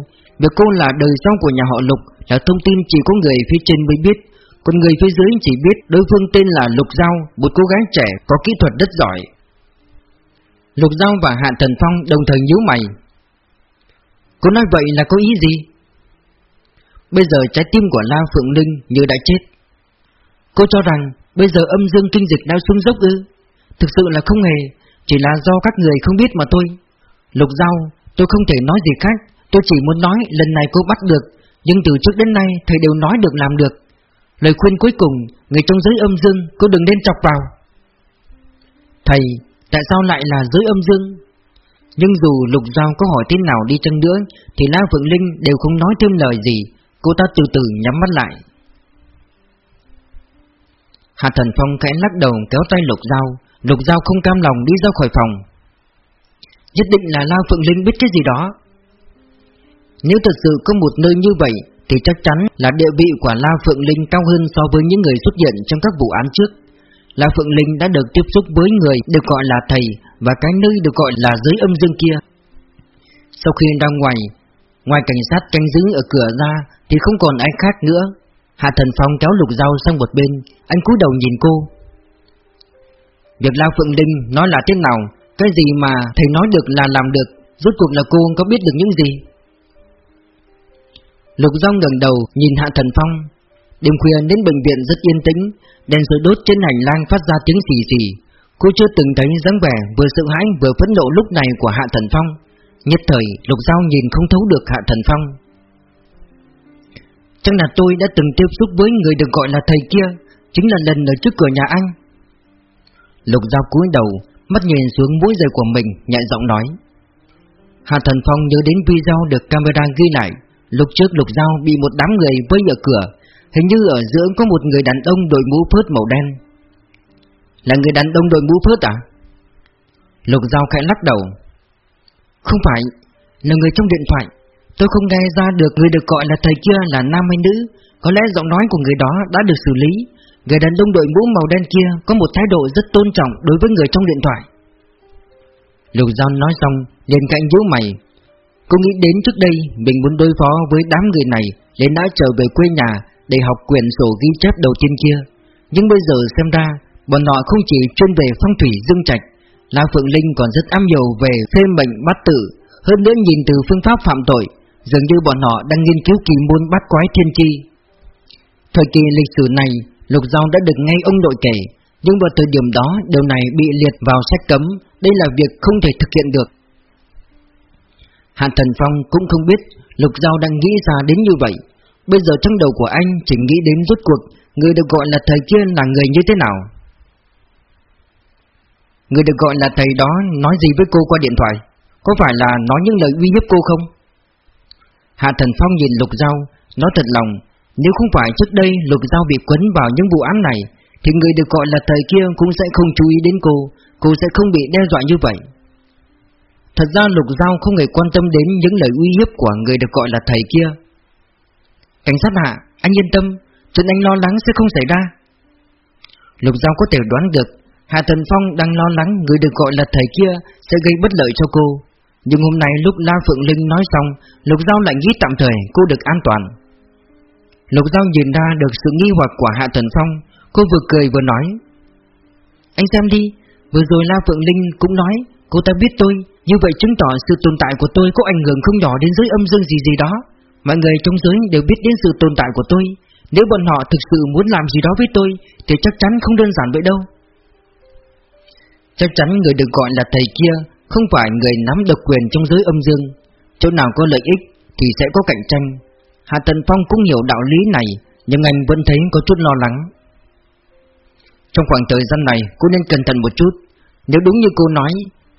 [SPEAKER 1] Việc cô là đời sau của nhà họ Lục là thông tin chỉ có người phía trên mới biết. Còn người phía dưới chỉ biết đối phương tên là Lục Giao, một cô gái trẻ có kỹ thuật rất giỏi. Lục Giao và Hạ Thần Phong đồng thời nhíu mày. Cô nói vậy là có ý gì? Bây giờ trái tim của La Phượng Linh như đã chết. Cô cho rằng bây giờ âm dương kinh dịch đã xuống dốc ư? Thực sự là không hề. Chỉ là do các người không biết mà tôi Lục Giao, tôi không thể nói gì khác. Tôi chỉ muốn nói lần này cô bắt được, Nhưng từ trước đến nay thầy đều nói được làm được. Lời khuyên cuối cùng, Người trong giới âm dương, cô đừng nên chọc vào. Thầy, Tại sao lại là giới âm dương? Nhưng dù Lục Giao có hỏi thế nào đi chăng nữa, Thì La Phượng Linh đều không nói thêm lời gì. Cô ta từ từ nhắm mắt lại. Hạ Thần Phong khẽ lắc đầu, kéo tay Lục Giao. Lục Giao không cam lòng đi ra khỏi phòng Nhất định là La Phượng Linh biết cái gì đó Nếu thật sự có một nơi như vậy Thì chắc chắn là địa vị của La Phượng Linh cao hơn so với những người xuất hiện trong các vụ án trước La Phượng Linh đã được tiếp xúc với người được gọi là thầy và cái nơi được gọi là giới âm dương kia. Sau khi ra ngoài, ngoài cảnh sát canh giữ ở cửa ra thì không còn ai khác nữa. Hạ Thần Phong kéo lục Giao sang một bên, anh cúi đầu nhìn cô. Việc La Phượng Linh nói là thế nào, cái gì mà thầy nói được là làm được, rốt cuộc là cô có biết được những gì? Lục Dung ngẩng đầu nhìn Hạ Thần Phong. Đêm khuya đến bệnh viện rất yên tĩnh Đèn sưởi đốt trên hành lang phát ra tiếng xì xì. Cô chưa từng thấy dáng vẻ vừa sợ hãi vừa phẫn nộ lúc này của Hạ Thần Phong. Nhất thời Lục Giao nhìn không thấu được Hạ Thần Phong. Chắc là tôi đã từng tiếp xúc với người được gọi là thầy kia Chính là lần ở trước cửa nhà anh. Lục Giao cúi đầu, Mắt nhìn xuống mũi giày của mình, Nhẹ giọng nói. Hà Thần Phong nhớ đến video được camera ghi lại. Lúc trước Lục Giao bị một đám người vây ở cửa, Hình như ở giữa có một người đàn ông đội mũ phớt màu đen. Là người đàn ông đội mũ phớt à? Lục Giao khẽ lắc đầu. Không phải, Là người trong điện thoại. Tôi không nghe ra được người được gọi là thầy kia là nam hay nữ. Có lẽ giọng nói của người đó đã được xử lý. Người đàn ông đội mũ màu đen kia Có một thái độ rất tôn trọng đối với người trong điện thoại. Lục Giao nói xong, liền cạnh nhíu mày. Cô nghĩ đến trước đây Mình muốn đối phó với đám người này, Nên đã trở về quê nhà Để học quyển sổ ghi chép đầu tiên kia. Nhưng bây giờ xem ra, Bọn họ không chỉ chuyên về phong thủy dương trạch, La Phượng Linh còn rất am hiểu về phê mệnh bát tự Hơn nữa nhìn từ phương pháp phạm tội, Dường như bọn họ đang nghiên cứu kỳ môn bắt quái thiên chi Thời kỳ lịch sử này Lục Giao đã được nghe ông nội kể, Nhưng vào thời điểm đó, Điều này bị liệt vào sách cấm. Đây là việc không thể thực hiện được. Hạ Thần Phong cũng không biết Lục Giao đang nghĩ ra đến như vậy. Bây giờ trong đầu của anh chỉ nghĩ đến rốt cuộc Người được gọi là thầy kia là người như thế nào. Người được gọi là thầy đó nói gì với cô qua điện thoại? Có phải là nói những lời uy hiếp cô không? Hạ Thần Phong nhìn Lục Giao Nói thật lòng nếu không phải trước đây Lục Giao bị quấn vào những vụ án này Thì người được gọi là thầy kia cũng sẽ không chú ý đến cô Cô sẽ không bị đe dọa như vậy. Thật ra Lục Giao không hề quan tâm đến những lời uy hiếp của người được gọi là thầy kia. Cảnh sát hạ, anh yên tâm Chuyện anh lo lắng sẽ không xảy ra. Lục Giao có thể đoán được Hạ Thần Phong đang lo lắng người được gọi là thầy kia sẽ gây bất lợi cho cô. Nhưng hôm nay lúc La Phượng Linh nói xong Lục Giao lại nghĩ tạm thời cô được an toàn. Lục Giao nhìn ra được sự nghi hoặc của Hạ Thần Phong, Cô vừa cười vừa nói. Anh xem đi, Vừa rồi La Phượng Linh cũng nói, Cô ta biết tôi, Như vậy chứng tỏ sự tồn tại của tôi có ảnh hưởng không nhỏ đến giới âm dương gì gì đó. Mọi người trong giới đều biết đến sự tồn tại của tôi. Nếu bọn họ thực sự muốn làm gì đó với tôi, Thì chắc chắn không đơn giản vậy đâu. Chắc chắn người được gọi là thầy kia Không phải người nắm độc quyền trong giới âm dương. Chỗ nào có lợi ích Thì sẽ có cạnh tranh. Hạ Tần Phong cũng hiểu đạo lý này, Nhưng anh vẫn thấy có chút lo lắng. Trong khoảng thời gian này, Cô nên cẩn thận một chút. Nếu đúng như cô nói,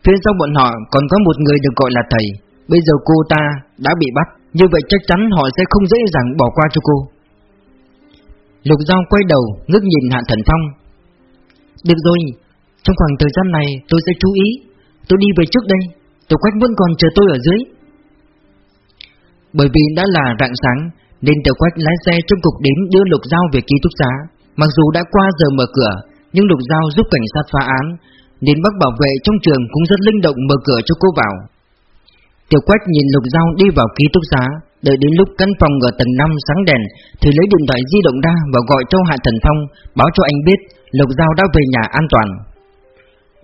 [SPEAKER 1] Phía sau bọn họ còn có một người được gọi là thầy. Bây giờ cô ta đã bị bắt, Như vậy chắc chắn họ sẽ không dễ dàng bỏ qua cho cô. Lục Giao quay đầu, ngước nhìn Hạ Thần Phong. Được rồi, Trong khoảng thời gian này tôi sẽ chú ý. Tôi đi về trước đây Tổ quách vẫn còn chờ tôi ở dưới. Bởi vì đã là rạng sáng, Nên tiểu quách lái xe trong cục đến đưa Lục Giao về ký túc xá. Mặc dù đã qua giờ mở cửa, Nhưng Lục Giao giúp cảnh sát phá án, Nên bác bảo vệ trong trường cũng rất linh động mở cửa cho cô vào. Tiểu Quách nhìn Lục Giao đi vào ký túc xá, Đợi đến lúc căn phòng ở tầng 5 sáng đèn, Thì lấy điện thoại di động ra và gọi cho Hạ Thần Phong, Báo cho anh biết Lục Giao đã về nhà an toàn.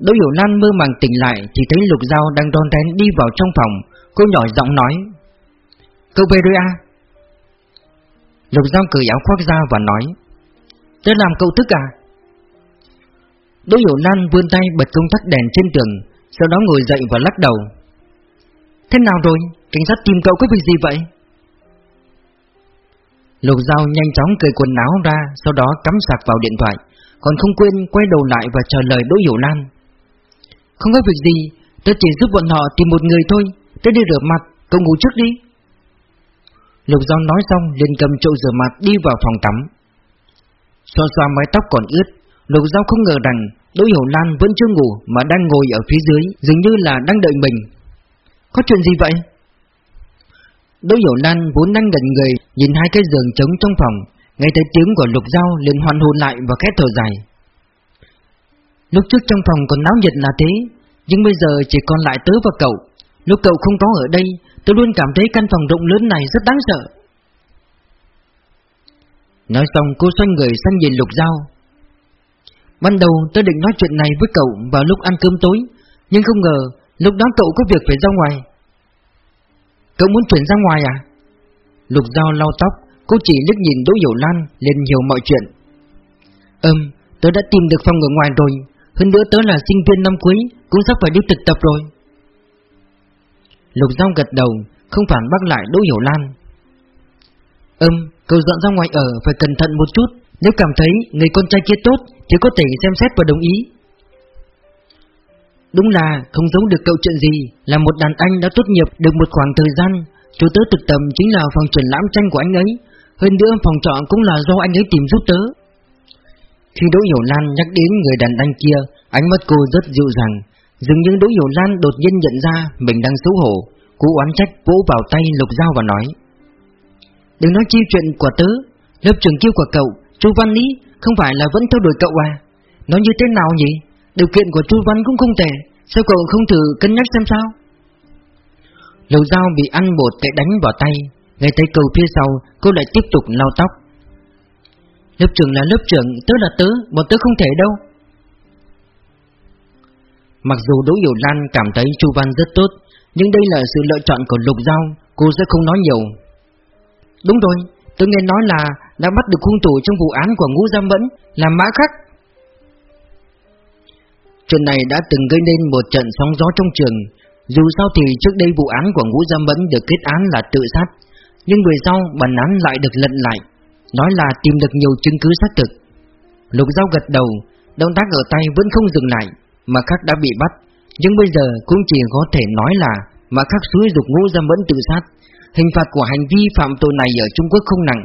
[SPEAKER 1] Đỗ Hiểu Nan mơ màng tỉnh lại Thì thấy Lục Giao đang đón đén đi vào trong phòng. Cô nhỏ giọng nói Cậu về rồi à? Lục Giao cởi áo khoác ra và nói Tớ làm cậu thức à? Đỗ Hiểu Lan vươn tay bật công tắc đèn trên tường Sau đó ngồi dậy và lắc đầu. Thế nào rồi? Cảnh sát tìm cậu có việc gì vậy? Lục Giao nhanh chóng cởi quần áo ra Sau đó cắm sạc vào điện thoại Còn không quên quay đầu lại và trả lời Đỗ Hiểu Lan Không có việc gì Tớ chỉ giúp bọn họ tìm một người thôi Tớ đi rửa mặt, cậu ngủ trước đi. Lục Giao nói xong, liền cầm chậu rửa mặt đi vào phòng tắm. Xoa xoa mái tóc còn ướt, Lục Giao không ngờ rằng Đỗ Hiểu Lan vẫn chưa ngủ mà đang ngồi ở phía dưới, Dường như là đang đợi mình. Có chuyện gì vậy? Đỗ Hiểu Lan vốn đang gần người, Nhìn hai cái giường trống trong phòng, Nghe thấy tiếng của Lục Giao liền hoàn hồn lại và khẽ thở dài. Lúc trước trong phòng còn náo nhiệt là thế, Nhưng bây giờ chỉ còn lại tớ và cậu Lúc cậu không có ở đây tôi luôn cảm thấy căn phòng rộng lớn này rất đáng sợ. Nói xong, cô xoay người sang nhìn Lục Giao. Ban đầu tôi định nói chuyện này với cậu vào lúc ăn cơm tối, Nhưng không ngờ Lúc đó cậu có việc phải ra ngoài. Cậu muốn chuyển ra ngoài à? Lục Giao lau tóc, Cô chỉ liếc nhìn Đỗ Hiểu Lan, liền hiểu mọi chuyện. Ừm, Tớ đã tìm được phòng ở ngoài rồi, Hơn nữa tớ là sinh viên năm cuối, Cũng sắp phải đi thực tập rồi. Lục Giao gật đầu, Không phản bác lại Đỗ Hiểu Lan. Ừm, Cậu dọn ra ngoài ở phải cẩn thận một chút, Nếu cảm thấy người con trai kia tốt Thì có thể xem xét và đồng ý. Đúng là không giấu được cậu chuyện gì, Là một đàn anh đã tốt nghiệp được một khoảng thời gian. Chủ tớ thực tập chính là phòng triển lãm tranh của anh ấy, Hơn nữa phòng trọ cũng là do anh ấy tìm giúp tớ. Khi Đỗ Hiểu Lan nhắc đến người đàn anh kia, Ánh mắt cô rất dịu dàng. Dường như Đỗ Hiểu Lan đột nhiên nhận ra Mình đang xấu hổ, cú oán trách vỗ vào tay Lục Giao và nói, Đừng nói chi chuyện của tớ, Lớp trường kêu của cậu Chú Văn Lý không phải là vẫn theo đuổi cậu à? Nó như thế nào nhỉ? Điều kiện của Chu Văn cũng không tệ, Sao cậu không thử cân nhắc xem sao? Lục dao bị ăn bột tệ đánh vào tay ngay tay cầu phía sau, Cô lại tiếp tục lau tóc. Lớp trưởng là lớp trưởng, Tớ là tớ, Bọn tớ không thể đâu. Mặc dù Đỗ Hiểu Lan cảm thấy Chu Văn rất tốt, Nhưng đây là sự lựa chọn của Lục Giao, Cô sẽ không nói nhiều. Đúng rồi, Tôi nghe nói là đã bắt được hung thủ trong vụ án của Ngũ Giam Mẫn, Là Mã Khắc. Chuyện này đã từng gây nên một trận sóng gió trong trường. Dù sao thì trước đây vụ án của Ngũ Giam Mẫn được kết án là tự sát, Nhưng về sau bản án lại được lận lại, Nói là tìm được nhiều chứng cứ xác thực. Lục Giao gật đầu, Động tác ở tay vẫn không dừng lại. Mà Khắc đã bị bắt. Nhưng bây giờ cũng chỉ có thể nói là Mà Khắc suối dục ngô Giam Mẫn tự sát. Hình phạt của hành vi phạm tội này ở Trung Quốc không nặng,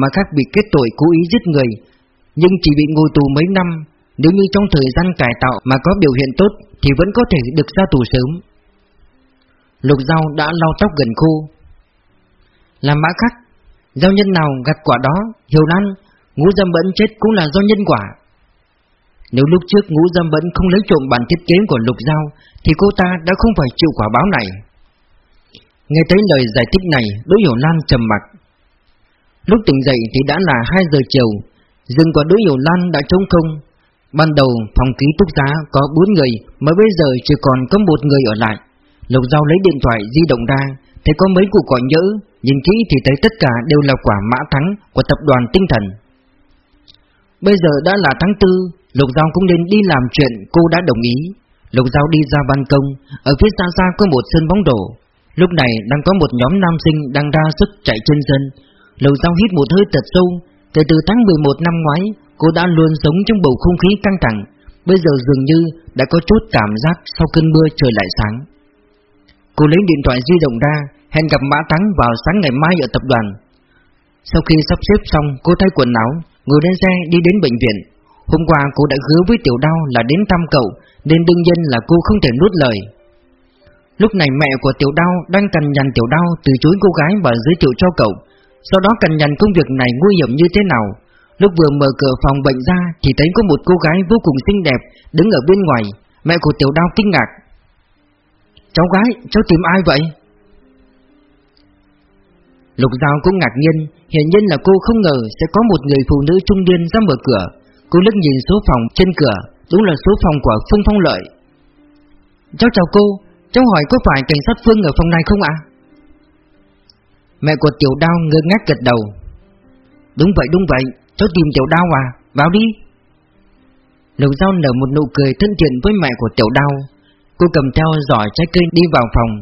[SPEAKER 1] Mà Khắc bị kết tội cố ý giết người. Nhưng chỉ bị ngồi tù mấy năm, nếu như trong thời gian cải tạo mà có biểu hiện tốt Thì vẫn có thể được ra tù sớm. Lục Giao đã lau tóc gần khô. Làm mã khắc Giao nhân nào gặt quả đó, Hiểu Lan Ngũ dâm bẫn chết cũng là do nhân quả. Nếu lúc trước ngũ dâm bẫn không lấy trộm bản thiết kế của Lục Giao, Thì cô ta đã không phải chịu quả báo này. Nghe thấy lời giải thích này, Đỗ Hiểu Lan trầm mặc. Lúc tỉnh dậy thì đã là 2 giờ chiều, Dừng của Đỗ Hiểu Lan đã trống không. Ban đầu phòng ký túc xá có 4 người, Mà bây giờ chỉ còn có một người ở lại. Lục Giao lấy điện thoại di động ra, Thấy có mấy cuộc gọi nhỡ, Nhìn kỹ thì thấy tất cả đều là quả mã thắng Của tập đoàn tinh thần. Bây giờ đã là tháng 4 Lục Giao cũng nên đi làm chuyện cô đã đồng ý. Lục Giao đi ra ban công, Ở phía xa xa có một sân bóng đổ. Lúc này đang có một nhóm nam sinh đang ra sức chạy trên sân. Lục Giao hít một hơi thật sâu. Kể từ tháng 11 năm ngoái, Cô đã luôn sống trong bầu không khí căng thẳng. Bây giờ dường như đã có chút cảm giác sau cơn mưa trời lại sáng. Cô lấy điện thoại di động ra, Hẹn gặp Mã Thắng vào sáng ngày mai ở tập đoàn. Sau khi sắp xếp xong, cô thay quần áo, Ngồi lên xe đi đến bệnh viện. Hôm qua cô đã hứa với Tiểu Đao là đến thăm cậu Nên đương nhiên là cô không thể nuốt lời. Lúc này mẹ của Tiểu Đao đang cần nhằn Tiểu Đao từ chối cô gái và giới thiệu cho cậu. Sau đó cần nhằn công việc này nguy hiểm như thế nào? Lúc vừa mở cửa phòng bệnh ra Thì thấy có một cô gái vô cùng xinh đẹp Đứng ở bên ngoài. Mẹ của tiểu đao kinh ngạc. Cháu gái, cháu tìm ai vậy? Lục Giao cũng ngạc nhiên Hiện nhiên là cô không ngờ Sẽ có một người phụ nữ trung niên ra mở cửa. Cô lướt nhìn số phòng trên cửa, Đúng là số phòng của Phương Phong Lợi. Cháu chào cô, Cháu hỏi có phải cảnh sát Phương ở phòng này không ạ? Mẹ của tiểu đao ngơ ngác gật đầu. Đúng vậy đúng vậy, Cháu tìm tiểu đao à Vào đi. Lục Giao nở một nụ cười thân thiện với mẹ của tiểu đao. Cô cầm theo giỏ trái cây đi vào phòng.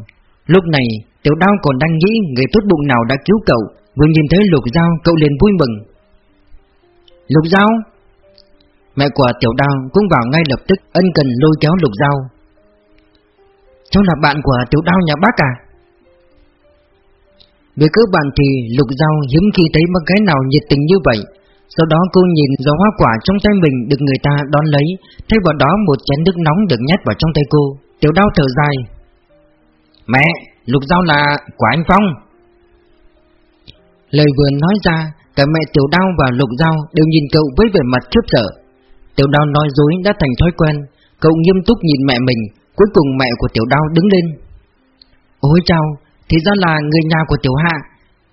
[SPEAKER 1] Lúc này, tiểu đao còn đang nghĩ Người tốt bụng nào đã cứu cậu, Vừa nhìn thấy lục Giao, cậu liền vui mừng. Lục Giao? Mẹ của tiểu đao cũng vào ngay lập tức Ân cần lôi kéo lục Giao. Cháu là bạn của tiểu đao nhà bác à? Về cơ bản thì lục Giao hiếm khi thấy một cái nào nhiệt tình như vậy. Sau đó cô nhìn gió hoa quả trong tay mình được người ta đón lấy Thay vào đó một chén nước nóng được nhét vào trong tay cô. Tiểu đau thở dài. Mẹ, lục Giao là của anh Phong. Lời vừa nói ra Cả mẹ tiểu đao và lục Giao đều nhìn cậu với vẻ mặt khiếp sợ. Tiểu đao nói dối đã thành thói quen. Cậu nghiêm túc nhìn mẹ mình Cuối cùng mẹ của tiểu đao đứng lên. Ôi chào, thì ra là người nhà của tiểu hạ.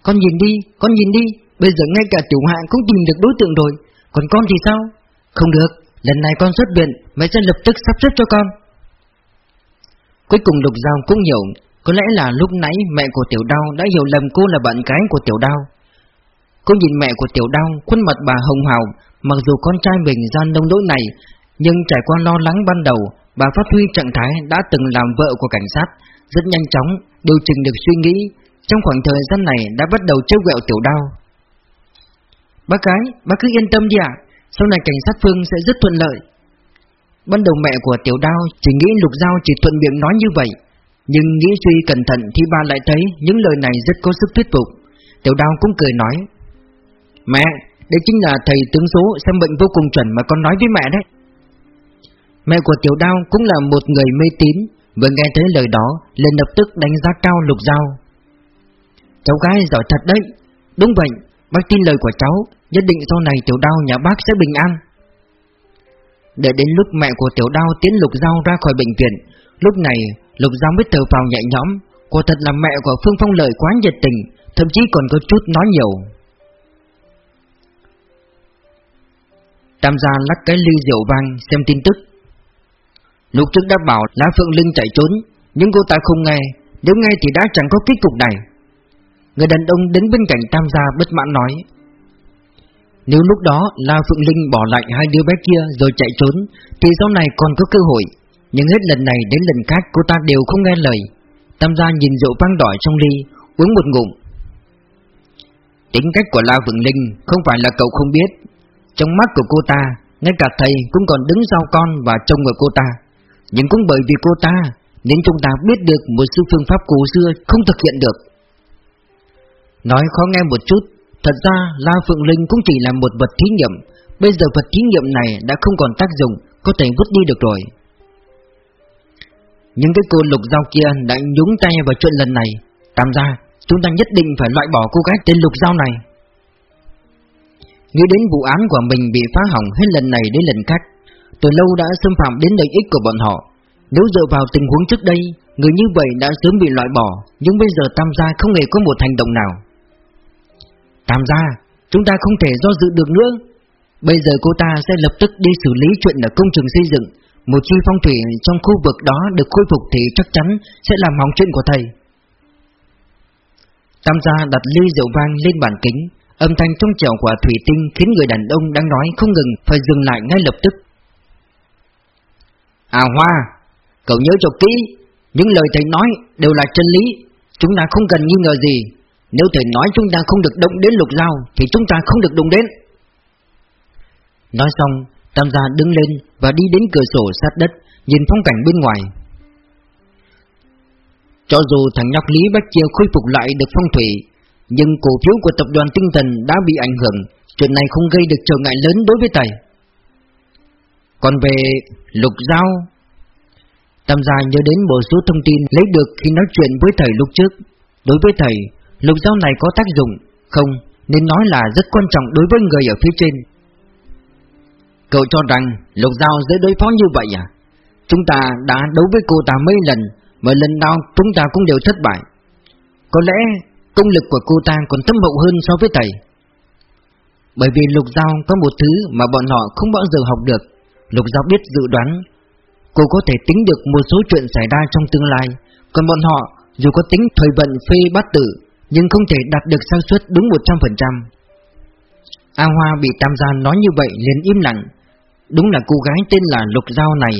[SPEAKER 1] Con nhìn đi, con nhìn đi Bây giờ ngay cả tiểu hạ cũng tìm được đối tượng rồi. Còn con thì sao? Không được Lần này con xuất viện Mẹ sẽ lập tức sắp xếp cho con. Cuối cùng Lục Giao cũng hiểu Có lẽ là lúc nãy mẹ của Tiểu Đao đã hiểu lầm cô là bạn gái của Tiểu Đao. Cô nhìn mẹ của Tiểu Đao, khuôn mặt bà hồng hào Mặc dù con trai mình ra nông nỗi này Nhưng trải qua lo lắng ban đầu Bà phát huy trạng thái đã từng làm vợ của cảnh sát Rất nhanh chóng điều chỉnh được suy nghĩ Trong khoảng thời gian này đã bắt đầu trêu ghẹo Tiểu Đao. Bác gái, bác cứ yên tâm đi ạ Sau này cảnh sát Phương sẽ rất thuận lợi. Ban đầu mẹ của Tiểu Đao chỉ nghĩ Lục Giao chỉ thuận miệng nói như vậy Nhưng nghĩ suy cẩn thận thì bà lại thấy những lời này rất có sức thuyết phục. Tiểu Đao cũng cười nói Mẹ, đây chính là thầy tướng số xem bệnh vô cùng chuẩn mà con nói với mẹ đấy. Mẹ của Tiểu Đao cũng là một người mê tín Vừa nghe thấy lời đó liền lập tức đánh giá cao Lục Giao. Cháu gái giỏi thật đấy. Đúng vậy, bác tin lời của cháu Nhất định sau này Tiểu Đao nhà bác sẽ bình an. Để đến lúc mẹ của Tiểu Đao tiến Lục Giao ra khỏi bệnh viện Lúc này Lục Giao mới thở vào nhẹ nhõm. Quả thật là mẹ của Phương Phong lời quá nhiệt tình Thậm chí còn có chút nói nhiều. Tam gia lắc cái ly rượu vang, xem tin tức. Lục trước đã bảo Lá Phượng Linh chạy trốn, Nhưng cô ta không nghe. Nếu nghe thì đã chẳng có kết cục này. Người đàn ông đến bên cạnh Tam gia bất mãn nói, nếu lúc đó La Phượng Linh bỏ lại hai đứa bé kia rồi chạy trốn, Thì sau này còn có cơ hội. Nhưng hết lần này đến lần khác cô ta đều không nghe lời. Tam gia nhìn rượu vang đỏ trong ly, Uống một ngụm. Tính cách của La Phượng Linh không phải là cậu không biết trong mắt của cô ta, Ngay cả thầy cũng còn đứng sau con và trông ở cô ta. Nhưng cũng bởi vì cô ta, Nên chúng ta biết được một số phương pháp cổ xưa không thực hiện được. Nói khó nghe một chút, Thật ra La Phượng Linh cũng chỉ là một vật thí nghiệm. Bây giờ vật thí nghiệm này đã không còn tác dụng, Có thể vứt đi được rồi. Nhưng cái cô lục dao kia đã nhúng tay vào chuyện lần này. Tam ra Chúng ta nhất định phải loại bỏ cô gái tên lục dao này. Nghĩ đến vụ án của mình bị phá hỏng hết lần này đến lần khác Từ lâu đã xâm phạm đến lợi ích của bọn họ Nếu dựa vào tình huống trước đây Người như vậy đã sớm bị loại bỏ Nhưng bây giờ Tam gia không hề có một hành động nào Tam gia, chúng ta không thể do dự được nữa. Bây giờ cô ta sẽ lập tức đi xử lý chuyện ở công trường xây dựng. Một chi phong thủy trong khu vực đó được khôi phục thì chắc chắn sẽ làm hỏng chuyện của thầy. Tam gia đặt ly rượu vang lên bàn kính, âm thanh trong trẻo của thủy tinh khiến người đàn ông đang nói không ngừng phải dừng lại ngay lập tức. À Hoa, cậu nhớ cho kỹ, những lời thầy nói đều là chân lý, chúng ta không cần nghi ngờ gì, nếu thầy nói chúng ta không được động đến lục dao Thì chúng ta không được đụng đến. Nói xong Tam gia đứng lên và đi đến cửa sổ sát đất Nhìn phong cảnh bên ngoài. Cho dù thằng nhóc Lý Bách Chia khôi phục lại được phong thủy nhưng cổ phiếu của tập đoàn tinh thần đã bị ảnh hưởng Chuyện này không gây được trở ngại lớn đối với thầy Còn về lục giao Tam gia nhớ đến một số thông tin lấy được khi nói chuyện với thầy lúc trước. Đối với thầy Lục dao này có tác dụng Không, nên nói là rất quan trọng đối với người ở phía trên. Cậu cho rằng lục dao dễ đối phó như vậy à? Chúng ta đã đấu với cô ta mấy lần Mà lần nào chúng ta cũng đều thất bại. Có lẽ công lực của cô ta còn thâm hậu hơn so với thầy Bởi vì lục giao có một thứ mà bọn họ không bao giờ học được Lục giao biết dự đoán Cô có thể tính được một số chuyện xảy ra trong tương lai Còn bọn họ dù có tính thời vận phê bát tử nhưng không thể đạt được xác suất đúng 100%. A Hoa bị Tam Gia nói như vậy liền im lặng. Đúng là cô gái tên là Lục Giao này,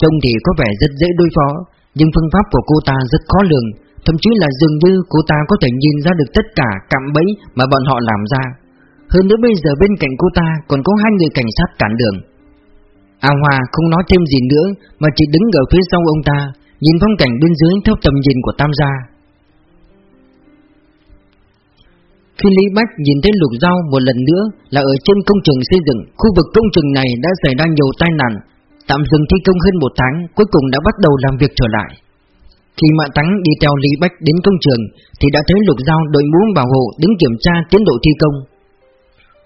[SPEAKER 1] trông thì có vẻ rất dễ đối phó, nhưng phương pháp của cô ta rất khó lường, thậm chí là dường như cô ta có thể nhìn ra được tất cả cạm bẫy mà bọn họ làm ra. Hơn nữa bây giờ bên cạnh cô ta còn có hai người cảnh sát cản đường. A Hoa không nói thêm gì nữa mà chỉ đứng ở phía sau ông ta, nhìn phong cảnh bên dưới theo tầm nhìn của Tam Gia. Khi Lý Bách nhìn thấy lục dao một lần nữa là ở trên công trường xây dựng, khu vực công trường này đã xảy ra nhiều tai nạn, tạm dừng thi công hơn một tháng, cuối cùng đã bắt đầu làm việc trở lại. Khi Mã Tắng đi theo Lý Bách đến công trường thì đã thấy lục Giao đội mũ bảo hộ đứng kiểm tra tiến độ thi công.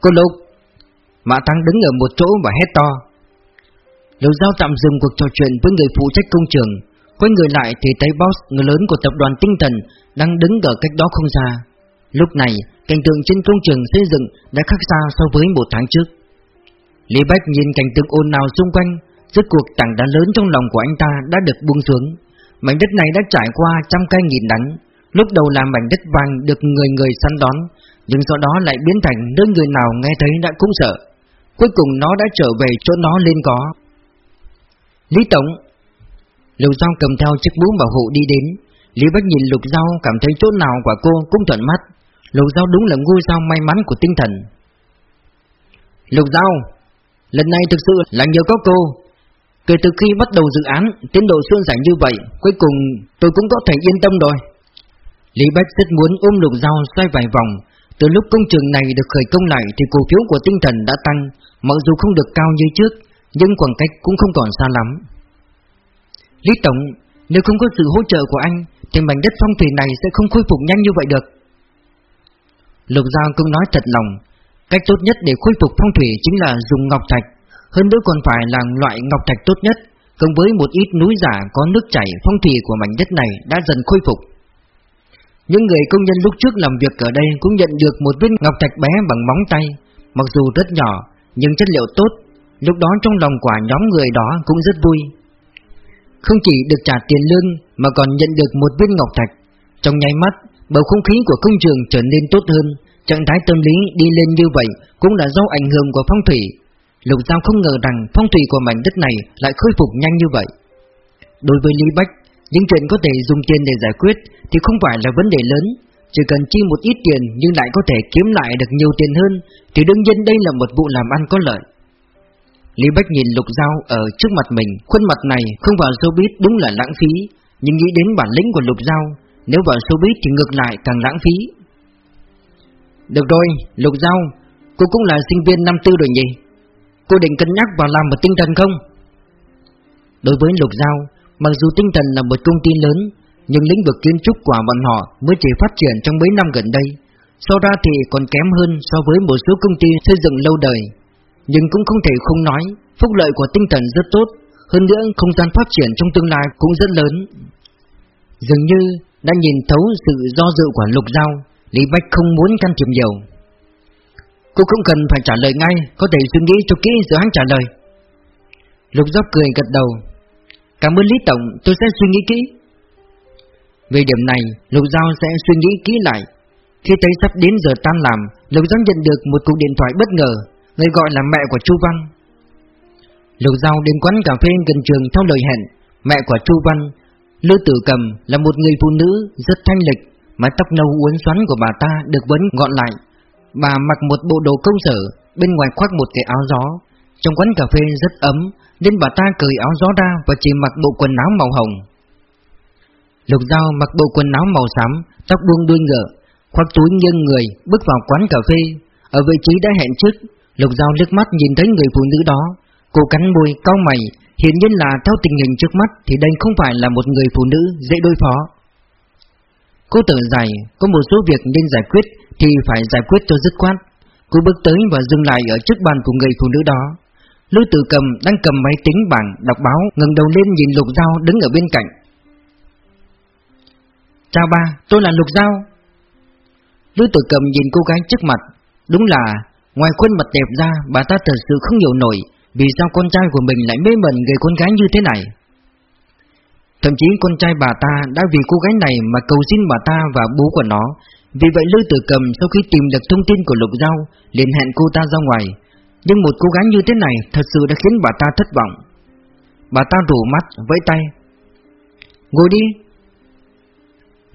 [SPEAKER 1] Cô Lục, Mã Tắng đứng ở một chỗ và hét to. Lục Giao tạm dừng cuộc trò chuyện với người phụ trách công trường, quay người lại thì thấy boss người lớn của tập đoàn tinh thần đang đứng ở cách đó không xa. Lúc này, cảnh tượng trên công trường xây dựng đã khác xa so với một tháng trước. Lý Bách nhìn cảnh tượng ồn ào xung quanh, rốt cuộc tảng đá lớn trong lòng của anh ta đã được buông xuống. Mảnh đất này đã trải qua trăm cây nghìn đắng. Lúc đầu là mảnh đất vàng được người người săn đón, Nhưng sau đó lại biến thành nơi người nào nghe thấy đã cũng sợ. Cuối cùng nó đã trở về chỗ nó lên có. Lý Tổng, Lục Giao cầm theo chiếc búa bảo hộ đi đến. Lý Bách nhìn Lục Giao, cảm thấy chỗ nào của cô cũng thuận mắt. Lục Giao đúng là ngôi sao may mắn của tinh thần. Lục Giao, Lần này thực sự là nhờ có cô. Kể từ khi bắt đầu dự án, Tiến độ suôn sẻ như vậy, Cuối cùng tôi cũng có thể yên tâm rồi. Lý Bách rất muốn ôm Lục Giao xoay vài vòng. Từ lúc công trường này được khởi công lại Thì cổ phiếu của tinh thần đã tăng, Mặc dù không được cao như trước, Nhưng khoảng cách cũng không còn xa lắm. Lý Tổng, Nếu không có sự hỗ trợ của anh, Thì mảnh đất phong thủy này sẽ không khôi phục nhanh như vậy được. Lục Giao cũng nói thật lòng, Cách tốt nhất để khôi phục phong thủy chính là dùng ngọc thạch. Hơn nữa còn phải là loại ngọc thạch tốt nhất Cùng với một ít núi giả có nước chảy, phong thủy của mảnh đất này đã dần khôi phục. Những người công nhân lúc trước làm việc ở đây cũng nhận được một viên ngọc thạch bé bằng móng tay. Mặc dù rất nhỏ, nhưng chất liệu tốt. Lúc đó trong lòng quả nhóm người đó cũng rất vui. Không chỉ được trả tiền lương, mà còn nhận được một viên ngọc thạch. Trong nháy mắt, bầu không khí của công trường trở nên tốt hơn. Trạng thái tâm lý đi lên như vậy cũng là do ảnh hưởng của phong thủy. Lục Giao không ngờ rằng phong thủy của mảnh đất này lại khôi phục nhanh như vậy. Đối với Lý Bách, những chuyện có thể dùng tiền để giải quyết thì không phải là vấn đề lớn. Chỉ cần chi một ít tiền nhưng lại có thể kiếm lại được nhiều tiền hơn thì đương nhiên đây là một vụ làm ăn có lợi. Lý Bách nhìn Lục Giao ở trước mặt mình, khuôn mặt này không vào showbiz đúng là lãng phí, nhưng nghĩ đến bản lĩnh của Lục Giao, nếu vào showbiz thì ngược lại càng lãng phí. Được rồi, Lục Giao, cô cũng là sinh viên năm tư rồi nhỉ? Cô định cân nhắc vào làm một tinh thần không? Đối với Lục Giao, mặc dù tinh thần là một công ty lớn, nhưng lĩnh vực kiến trúc của bọn họ mới chỉ phát triển trong mấy năm gần đây. Sau ra thì còn kém hơn so với một số công ty xây dựng lâu đời. Nhưng cũng không thể không nói, phúc lợi của tinh thần rất tốt, hơn nữa không gian phát triển trong tương lai cũng rất lớn. Dường như đã nhìn thấu sự do dự của Lục Giao, Lý Bách không muốn can thiệp nhiều Cô không cần phải trả lời ngay, Có thể suy nghĩ cho kỹ rồi hắn trả lời. Lục Giáp cười gật đầu. Cảm ơn Lý Tổng, tôi sẽ suy nghĩ kỹ. Về điểm này, Lục Giao sẽ suy nghĩ kỹ lại. Khi thấy sắp đến giờ tan làm, Lục Giáp nhận được một cuộc điện thoại bất ngờ, Người gọi là mẹ của Chu Văn. Lục Giao đến quán cà phê gần trường theo lời hẹn. Mẹ của Chu Văn Lư Tử Cầm là một người phụ nữ rất thanh lịch, Mái tóc nâu uốn xoắn của bà ta được vấn gọn lại. Bà mặc một bộ đồ công sở Bên ngoài khoác một cái áo gió. Trong quán cà phê rất ấm Nên bà ta cởi áo gió ra Và chỉ mặc bộ quần áo màu hồng. Lục Giao mặc bộ quần áo màu xám Tóc buông đuôi ngựa Khoác túi nghiêng người Bước vào quán cà phê. Ở vị trí đã hẹn trước Lục Giao liếc mắt nhìn thấy người phụ nữ đó. Cô cắn môi, cau mày Hiện nhiên là theo tình hình trước mắt Thì đây không phải là một người phụ nữ dễ đối phó. Cô tự dài, có một số việc nên giải quyết thì phải giải quyết cho dứt khoát. Cô bước tới và dừng lại ở trước bàn của người phụ nữ đó. Lưu Tử Cầm đang cầm máy tính bảng đọc báo, ngẩng đầu lên nhìn Lục Giao đứng ở bên cạnh. Chào ba, tôi là Lục Giao. Lưu Tử Cầm nhìn cô gái trước mặt, đúng là ngoài khuôn mặt đẹp ra, bà ta thật sự không hiểu nổi vì sao con trai của mình lại mê mẩn người con gái như thế này. Thậm chí con trai bà ta đã vì cô gái này mà cầu xin bà ta và bố của nó. Vì vậy Lư Tử Cầm sau khi tìm được thông tin của Lục Giao liền hẹn cô ta ra ngoài. Nhưng một cô gái như thế này thật sự đã khiến bà ta thất vọng. Bà ta rủ mắt, vẫy tay. Ngồi đi.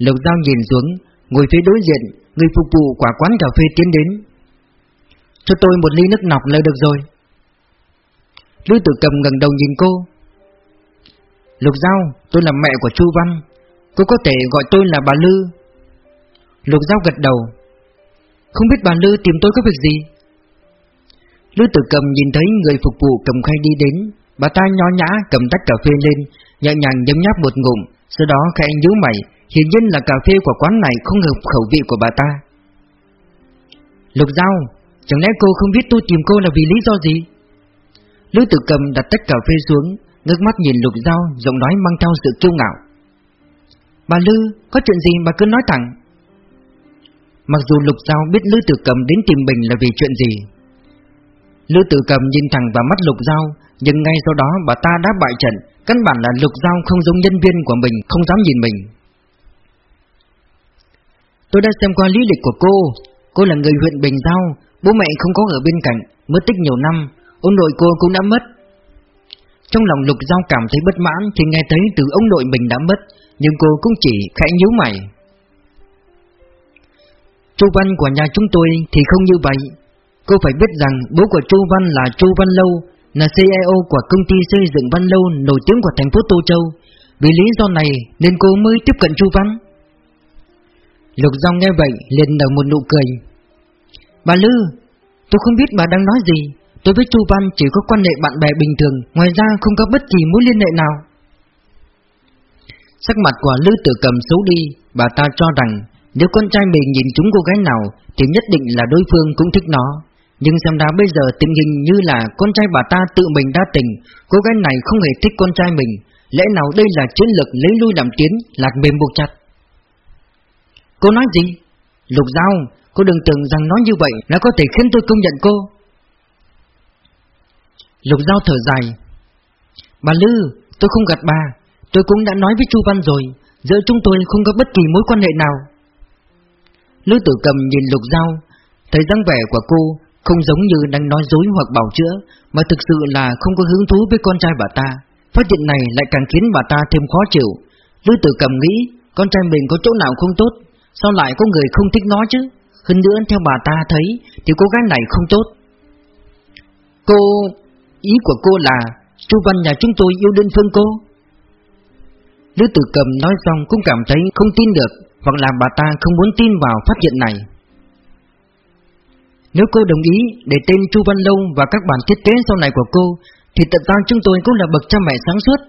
[SPEAKER 1] Lục Giao nhìn xuống, ngồi phía đối diện Người phục vụ quả quán cà phê tiến đến. Cho tôi một ly nước nọc là được rồi. Lư Tử Cầm ngẩng đầu nhìn cô. Lục Giao, tôi là mẹ của Chu Văn. Cô có thể gọi tôi là bà Lư. Lục Giao gật đầu. Không biết bà Lư tìm tôi có việc gì? Lư tử cầm nhìn thấy người phục vụ cầm khay đi đến. Bà ta nho nhã cầm tách cà phê lên Nhẹ nhàng nhấm nháp một ngụm Sau đó khẽ nhíu mày. Hiển nhiên là cà phê của quán này không hợp khẩu vị của bà ta. Lục Giao Chẳng lẽ cô không biết tôi tìm cô là vì lý do gì? Lư tử cầm đặt tách cà phê xuống Ngước mắt nhìn Lục dao Giọng nói mang theo sự kiêu ngạo. Bà Lư có chuyện gì bà cứ nói thẳng. Mặc dù Lục dao biết Lư Tử Cầm đến tìm mình là vì chuyện gì. Lư Tử Cầm nhìn thẳng vào mắt Lục dao nhưng ngay sau đó bà ta đã bại trận, căn bản là Lục dao không giống nhân viên của mình, không dám nhìn mình. Tôi đã xem qua lý lịch của cô, cô là người huyện Bình Giao, bố mẹ không có ở bên cạnh, mất tích nhiều năm, ông nội cô cũng đã mất. Trong lòng Lục Giao cảm thấy bất mãn khi nghe thấy từ ông nội mình đã mất, nhưng cô cũng chỉ khẽ nhíu mày. Chu Văn của nhà chúng tôi thì không như vậy. Cô phải biết rằng bố của Chu Văn là Chu Văn Lâu, là CEO của công ty xây dựng Văn Lâu nổi tiếng của thành phố Tô Châu. Vì lý do này nên cô mới tiếp cận Chu Văn. Lục Giao nghe vậy liền nở một nụ cười. Bà Lư, tôi không biết bà đang nói gì. Tôi với Chu Văn chỉ có quan hệ bạn bè bình thường, ngoài ra không có bất kỳ mối liên hệ nào. Sắc mặt của Lư Tử Cầm xấu đi, bà ta cho rằng nếu con trai mình nhìn chúng cô gái nào thì nhất định là đối phương cũng thích nó. Nhưng xem ra bây giờ tình hình như là con trai bà ta tự mình đã tình, cô gái này không hề thích con trai mình. Lẽ nào đây là chiến lược lấy lui làm tiến, lạc mềm buộc chặt? Cô nói gì? Lục Giao, cô đừng tưởng rằng nói như vậy Nó có thể khiến tôi công nhận cô. Lục Giao thở dài. Bà Lư, tôi không gạt bà, tôi cũng đã nói với Chu Văn rồi, giữa chúng tôi không có bất kỳ mối quan hệ nào. Lữ tử cầm nhìn lục dao Thấy dáng vẻ của cô Không giống như đang nói dối hoặc bảo chữa Mà thực sự là không có hứng thú với con trai bà ta. Phát hiện này lại càng khiến bà ta thêm khó chịu. Lữ tử cầm nghĩ Con trai mình có chỗ nào không tốt? Sao lại có người không thích nó chứ? Hơn nữa theo bà ta thấy Thì cô gái này không tốt. Cô... Ý của cô là Chu Văn nhà chúng tôi yêu đơn phương cô Lữ tử cầm nói xong cũng cảm thấy không tin được hoặc là bà ta không muốn tin vào phát hiện này. Nếu cô đồng ý để tên Chu Văn Lâu và các bản thiết kế sau này của cô, thì tận ra chúng tôi cũng là bậc cha mẹ sáng suốt.